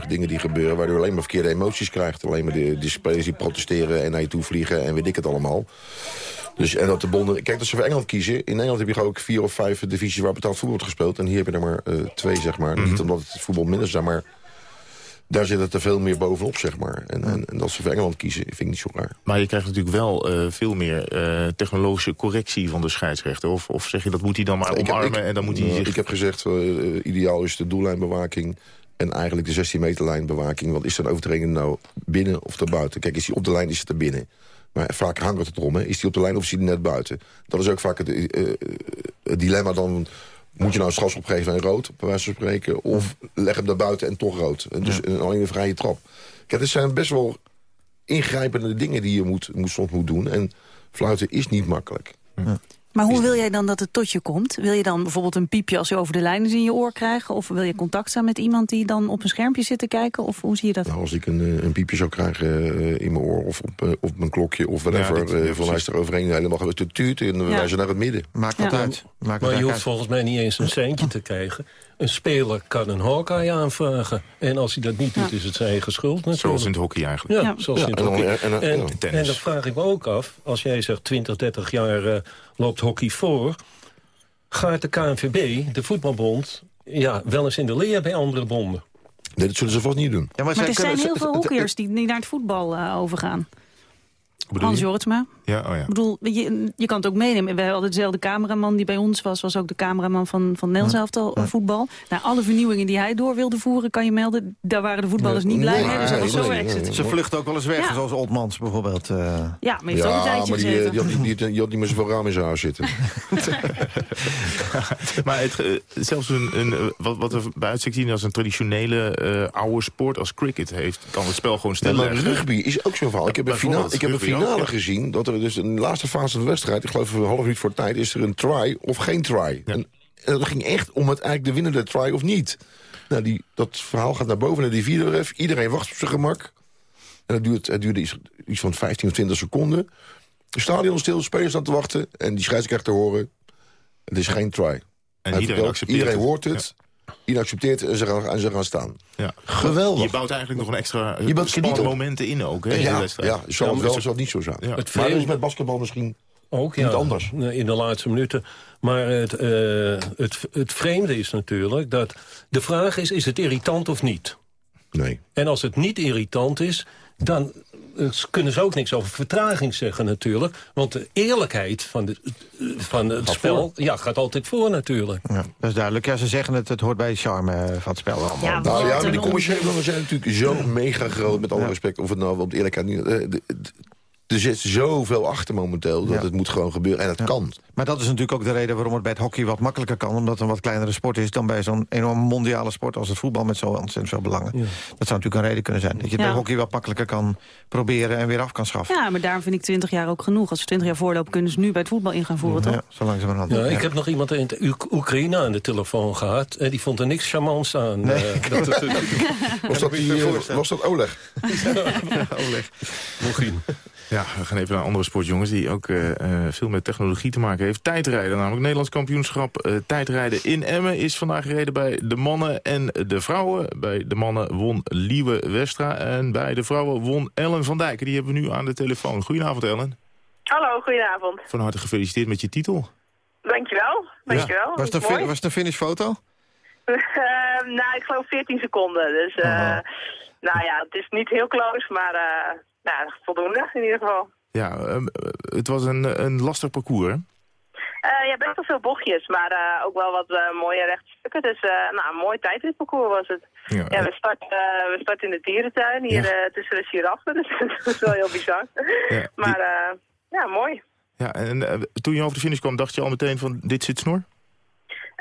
Speaker 12: dingen die gebeuren, waardoor je alleen maar verkeerde emoties krijgt. Alleen maar de, de spelers die protesteren en naar je toe vliegen en weet ik het allemaal. Dus, en dat de bonden... Kijk, dat ze voor Engeland kiezen. In Engeland heb je gewoon ook vier of vijf divisies waar betaald voetbal wordt gespeeld. En hier heb je er maar twee, zeg maar. Niet omdat het voetbal minder is, maar daar zit het er veel meer bovenop, zeg maar. En, en, en dat ze voor Engeland kiezen, vind ik niet zo raar.
Speaker 3: Maar je krijgt natuurlijk wel eh, veel meer eh, technologische correctie van de scheidsrechter. Of, of zeg je, dat moet hij dan maar
Speaker 12: Ik heb-
Speaker 3: omarmen
Speaker 12: ik-
Speaker 3: en dan moet hij
Speaker 12: Nou,
Speaker 3: zich...
Speaker 12: Ik heb gezegd, eh, eh, ideaal is de doellijnbewaking... en eigenlijk de 16 meter lijnbewaking. Want is er een overtreding nou binnen of daarbuiten? Kijk, is hij op de lijn, is het er binnen. Maar vaak hangt het erom, hè. Is hij op de lijn of is hij net buiten? Dat is ook vaak het, eh, eh, het dilemma dan... Moet je nou een strafschop opgeven en rood, bij wijze van spreken... of leg hem daar buiten en toch rood. En dus en alleen een vrije trap. Kijk, het zijn best wel ingrijpende dingen die je moet, moet, soms moet doen. En fluiten is niet makkelijk.
Speaker 11: Maar hoe wil jij dan dat het tot je komt? Wil je dan bijvoorbeeld een piepje als je over de lijnen in je oor krijgen? Of wil je contact staan met iemand die dan op een schermpje zit te kijken? Of hoe zie je dat?
Speaker 12: Nou, als ik een, eh, een piepje zou krijgen eh, in mijn oor of op, eh, op mijn klokje of whatever...
Speaker 3: Ja,
Speaker 12: eh, van is er overheen helemaal te tuut en we
Speaker 11: Ja.
Speaker 12: wijzen naar het midden.
Speaker 2: Maakt
Speaker 11: Ja.
Speaker 2: dat uit. Maakt
Speaker 13: Maar
Speaker 2: het
Speaker 13: je hoeft
Speaker 2: uit.
Speaker 13: volgens mij niet eens een centje te krijgen. Een speler kan een Hawkeye aanvragen. En als hij dat niet doet, is het zijn eigen schuld natuurlijk.
Speaker 3: Zoals in het hockey eigenlijk.
Speaker 13: Ja,
Speaker 11: Ja.
Speaker 13: zoals
Speaker 12: Ja,
Speaker 13: in het
Speaker 12: en dan-
Speaker 13: hockey.
Speaker 12: en- en-
Speaker 13: En, dat vraag ik me ook af. Als jij zegt 20, 30 jaar eh, loopt hockey voor... gaat de KNVB, de voetbalbond... Ja, wel eens in de leer bij andere bonden.
Speaker 12: Nee, dat zullen ze vast niet doen.
Speaker 2: Ja,
Speaker 11: Maar er zijn heel veel hockeyers die, die naar het voetbal eh, overgaan. Hans? Jortsma.
Speaker 3: Ja, oh ja.
Speaker 11: Ik bedoel, je, je kan het ook meenemen. We hadden dezelfde cameraman die bij ons was... was ook de cameraman van, van Nels elftal voetbal. Nou, alle vernieuwingen die hij door wilde voeren, kan je melden... daar waren de voetballers niet blij mee. Dus dat was zo exit.
Speaker 2: Ze vluchten ook wel eens weg,
Speaker 11: Ja.
Speaker 2: zoals Otmans bijvoorbeeld. eh.
Speaker 11: Ja, maar je heeft ook een tijdje
Speaker 12: maar die, eh,
Speaker 11: gezeten.
Speaker 12: die, had niet, die, die had niet meer zoveel raam in zijn huis zitten.
Speaker 3: Maar het, eh, zelfs een, een, wat, wat er bij uitzicht zien als een traditionele eh, oude sport als cricket heeft... kan het spel gewoon
Speaker 12: Nee, maar rugby is ook zo'n verhaal. Ik heb een finale, ik heb een finale
Speaker 3: ja.
Speaker 12: gezien... dat er dus in de laatste fase van de wedstrijd... ik geloof een half minuut voor tijd... is er een try of geen try. En, en dat ging echt om het eigenlijk de winnende try of niet. Nou, die, dat verhaal gaat naar boven naar die vierde ref. Iedereen wacht op zijn gemak. En het, duurt, het duurde iets, iets van 15 of 20 seconden. De stadion stil, de spelers aan te wachten... en die scheidsrechter te horen... het is geen try.
Speaker 3: En iedereen
Speaker 12: iedereen
Speaker 3: het.
Speaker 12: hoort het... accepteert het en ze gaan, en ze gaan staan.
Speaker 3: Ja.
Speaker 12: Geweldig.
Speaker 3: Je bouwt eigenlijk nog een extra
Speaker 12: Je bouwt
Speaker 3: spannende
Speaker 12: krediet op.
Speaker 3: momenten in ook, hè, in de
Speaker 12: Ja,
Speaker 3: wedstrijd.
Speaker 12: ja, zal
Speaker 13: Ja,
Speaker 12: wel, zal niet zo zijn.
Speaker 3: Ja.
Speaker 13: Het
Speaker 12: Maar dat is met basketbal misschien
Speaker 13: Ook, ja.
Speaker 12: niet anders.
Speaker 13: In de laatste minuten. Maar het, eh, het, het vreemde is natuurlijk dat... De vraag is, is het irritant of niet?
Speaker 12: Nee.
Speaker 13: En als het niet irritant is, dan eh, kunnen ze ook niks over vertraging zeggen natuurlijk. Want de eerlijkheid van, de, eh, van het
Speaker 12: Gaat
Speaker 13: spel ja, gaat altijd voor natuurlijk.
Speaker 2: Ja, dat is duidelijk. Ja, ze zeggen het, het hoort bij de charme eh, van het spel allemaal.
Speaker 11: Ja,
Speaker 12: Nou ja, maar die commerciële zijn natuurlijk zo mega groot... met alle respect, of het nou op de eerlijkheid niet... eh, er zit zoveel achter momenteel dat het moet gewoon gebeuren. En het kan.
Speaker 2: Maar dat is natuurlijk ook de reden waarom het bij het hockey wat makkelijker kan. Omdat het een wat kleinere sport is dan bij zo'n enorm mondiale sport... als het voetbal met zo ontzettend veel belangen. Dat zou natuurlijk een reden kunnen zijn. Dat je het
Speaker 11: Ja.
Speaker 2: bij hockey wat makkelijker kan proberen en weer af kan schaffen.
Speaker 11: Ja, maar daarom vind ik 20 jaar ook genoeg. Als ze 20 jaar voorlopen, kunnen ze nu bij het voetbal in gaan voeren, toch?
Speaker 2: Ja, zo langzamerhand.
Speaker 13: Ja, ik heb nog iemand in Oekraïne aan de telefoon gehad. En die vond er niks charmants aan.
Speaker 2: Nee,
Speaker 13: eh, dat
Speaker 12: Was dat, die, eh, was dat Oleg?
Speaker 2: Oleg.
Speaker 3: Ja, we gaan even naar een andere sport, jongens... die ook eh, eh, veel met technologie te maken heeft. Tijdrijden, namelijk Nederlands kampioenschap. eh, tijdrijden in Emmen is vandaag gereden bij de mannen en de vrouwen. Bij de mannen won Liewe Westra en bij de vrouwen won Ellen van Dijken. Die hebben we nu aan de telefoon. Goedenavond, Ellen.
Speaker 20: Hallo, goedenavond.
Speaker 3: Van harte gefeliciteerd met je titel.
Speaker 20: Dankjewel. Dankjewel.
Speaker 2: Was, het een
Speaker 20: Mooi.
Speaker 2: fin- was het een finishfoto?
Speaker 20: Ehm, nou, ik geloof 14 seconden. Dus, eh, nou ja, het is niet heel close, maar eh, nou, voldoende in ieder geval.
Speaker 3: Ja, ehm, eh, het was een, een lastig parcours, hè?
Speaker 20: Eh, ja, best wel veel bochtjes, maar eh, ook wel wat eh, mooie rechtstukken. Dus nou, een mooi tijdritparcours was het.
Speaker 3: Ja,
Speaker 20: Ja, we, starten, we starten in de dierentuin hier tussen de giraffen, dus dat is wel heel bizar.
Speaker 3: Ja,
Speaker 20: Maar ja, mooi.
Speaker 3: Ja, en toen je over de finish kwam, dacht je al meteen van dit zit snor?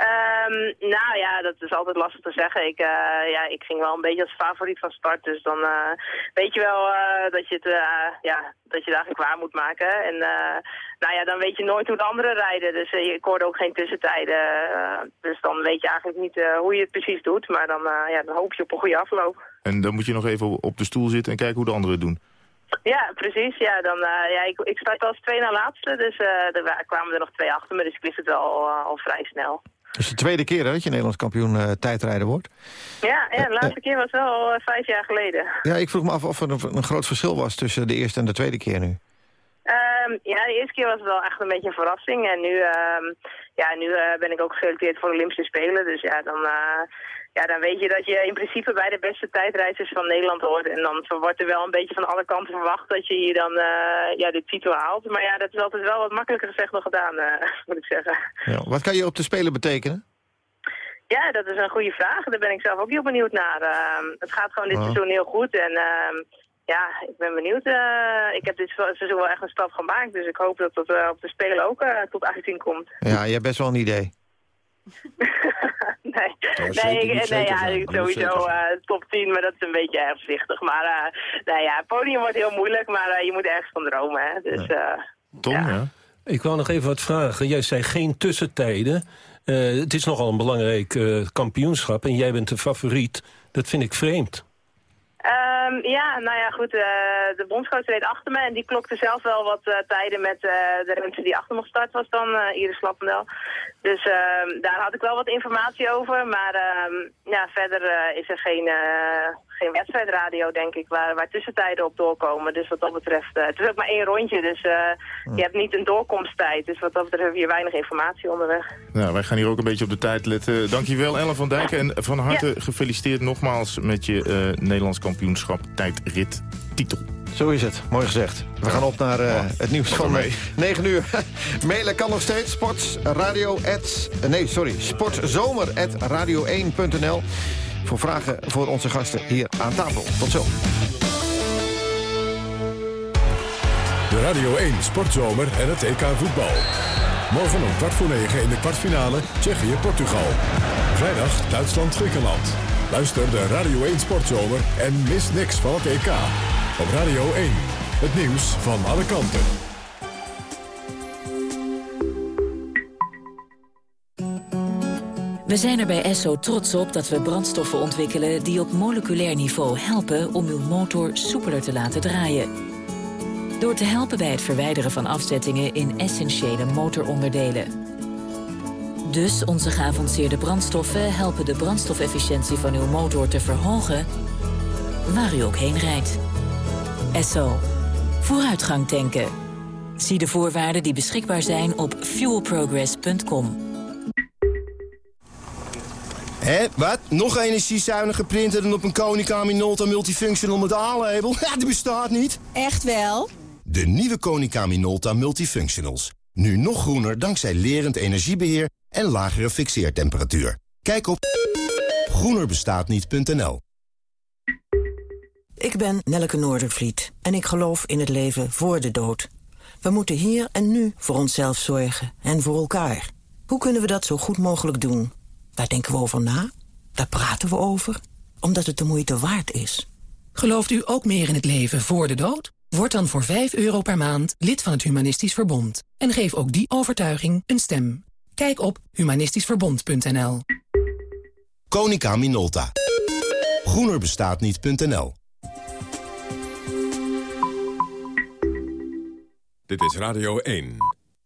Speaker 20: Ehm, nou ja, dat is altijd lastig te zeggen. Ik, eh, ja, ik ging wel een beetje als favoriet van start. Dus dan eh, weet je wel eh, dat, je het, ja, dat je het eigenlijk waar moet maken. En eh, nou ja, dan weet je nooit hoe de anderen rijden. Dus ik hoorde ook geen tussentijden. dus dan weet je eigenlijk niet hoe je het precies doet. Maar dan, ja, dan hoop je op een goede afloop.
Speaker 3: En dan moet je nog even op de stoel zitten en kijken hoe de anderen het doen.
Speaker 20: Ja, precies. Ja, dan, ja, ik, ik start als twee na laatste. Dus er wa- kwamen er nog twee achter me. Dus ik wist het wel al vrij snel.
Speaker 2: Is de tweede keer hè, dat je Nederlands kampioen eh, tijdrijden wordt.
Speaker 20: Ja, ja, de laatste keer was wel eh, vijf jaar geleden.
Speaker 2: Ja, ik vroeg me af of er een, een groot verschil was tussen de eerste en de tweede keer nu.
Speaker 20: Ehm, ja, de eerste keer was het wel echt een beetje een verrassing. En nu, ehm, ja, nu eh, ben ik ook geselecteerd voor de Olympische Spelen. Dus ja dan, eh, ja, dan weet je dat je in principe bij de beste tijdreizers van Nederland hoort. En dan wordt er wel een beetje van alle kanten verwacht dat je hier dan eh, ja, de titel haalt. Maar ja, dat is altijd wel wat makkelijker gezegd dan gedaan, eh, moet ik zeggen.
Speaker 2: Ja. Wat kan je op de Spelen betekenen?
Speaker 20: Ja, dat is een goede vraag. Daar ben ik zelf ook heel benieuwd naar. Ehm, het gaat gewoon dit
Speaker 2: Oh.
Speaker 20: seizoen heel goed. En ehm, ja, ik ben benieuwd. Eh, ik heb dit seizoen wel echt een stap gemaakt. Dus ik hoop dat dat eh, op de Spelen ook tot uiting komt.
Speaker 2: Ja, je hebt best wel een idee.
Speaker 20: nee, nee, ja, sowieso eh, top 10, maar dat is een beetje erg voorzichtig. Maar uh, nou ja, het podium wordt heel moeilijk, maar eh, je moet ergens van dromen. Hè? Dus, eh,
Speaker 13: Tom, ja. Ik wou nog even wat vragen. Jij zei geen tussentijden. Eh, het is nogal een belangrijk eh, kampioenschap en jij bent de favoriet. Dat vind ik vreemd.
Speaker 20: Ehm, ja, nou ja, goed. eh, de bondscoach reed achter me en die klokte zelf wel wat eh, tijden met eh, de rennster die achter me gestart was dan, Iris Lappendel. Dus ehm, daar had ik wel wat informatie over, maar ehm, ja, verder is er geen, geen wedstrijdradio, denk ik, waar, waar tussentijden op doorkomen. Dus wat dat betreft, het is ook maar één rondje, dus eh, je hebt niet een doorkomsttijd. Dus wat dat betreft heb je weinig informatie onderweg.
Speaker 3: Nou, wij gaan hier ook een beetje op de tijd letten. Dankjewel Ellen van Dijken en van harte gefeliciteerd nogmaals met je Nederlands kampioenschap tijdrit titel.
Speaker 2: Zo is het, mooi gezegd. We gaan op naar eh, het nieuws van
Speaker 3: mee.
Speaker 2: eh, 9 uur. Mailen kan nog steeds. Sportsradio. at- Nee, sorry. Sportzomer.radio1.nl. Voor vragen voor onze gasten hier aan tafel. Tot zo.
Speaker 1: De Radio 1 Sportzomer en het EK voetbal. Morgen om kwart voor negen in de kwartfinale Tsjechië-Portugal. Vrijdag Duitsland-Griekenland. Luister de Radio 1 Sportzomer en mis niks van het EK. Op Radio 1. Het nieuws van alle kanten.
Speaker 8: We zijn er bij Esso trots op dat we brandstoffen ontwikkelen... die op moleculair niveau helpen om uw motor soepeler te laten draaien. Door te helpen bij het verwijderen van afzettingen in essentiële motoronderdelen. Dus onze geavanceerde brandstoffen helpen de brandstofefficiëntie van uw motor te verhogen... waar u ook heen rijdt. Esso. Vooruitgang tanken. Zie de voorwaarden die beschikbaar zijn op fuelprogress.com.
Speaker 21: Hé, wat? Nog een energiezuinige printer dan op een Konica Minolta Multifunctional met A-label? Ja, die bestaat niet.
Speaker 22: Echt wel?
Speaker 21: De nieuwe Konica Minolta Multifunctionals. Nu nog groener dankzij lerend energiebeheer en lagere fixeertemperatuur. Kijk op groenerbestaatniet.nl
Speaker 23: Ik ben Nelleke Noordervliet en ik geloof in het leven voor de dood. We moeten hier en nu voor onszelf zorgen en voor elkaar. Hoe kunnen we dat zo goed mogelijk doen? Daar denken we over na, daar praten we over, omdat het de moeite waard is.
Speaker 16: Gelooft u ook meer in het leven voor de dood? Word dan voor 5 euro per maand lid van het Humanistisch Verbond. En geef ook die overtuiging een stem. Kijk op humanistischverbond.nl
Speaker 7: Konica Minolta. Groenerbestaatniet.nl
Speaker 24: Dit is Radio 1.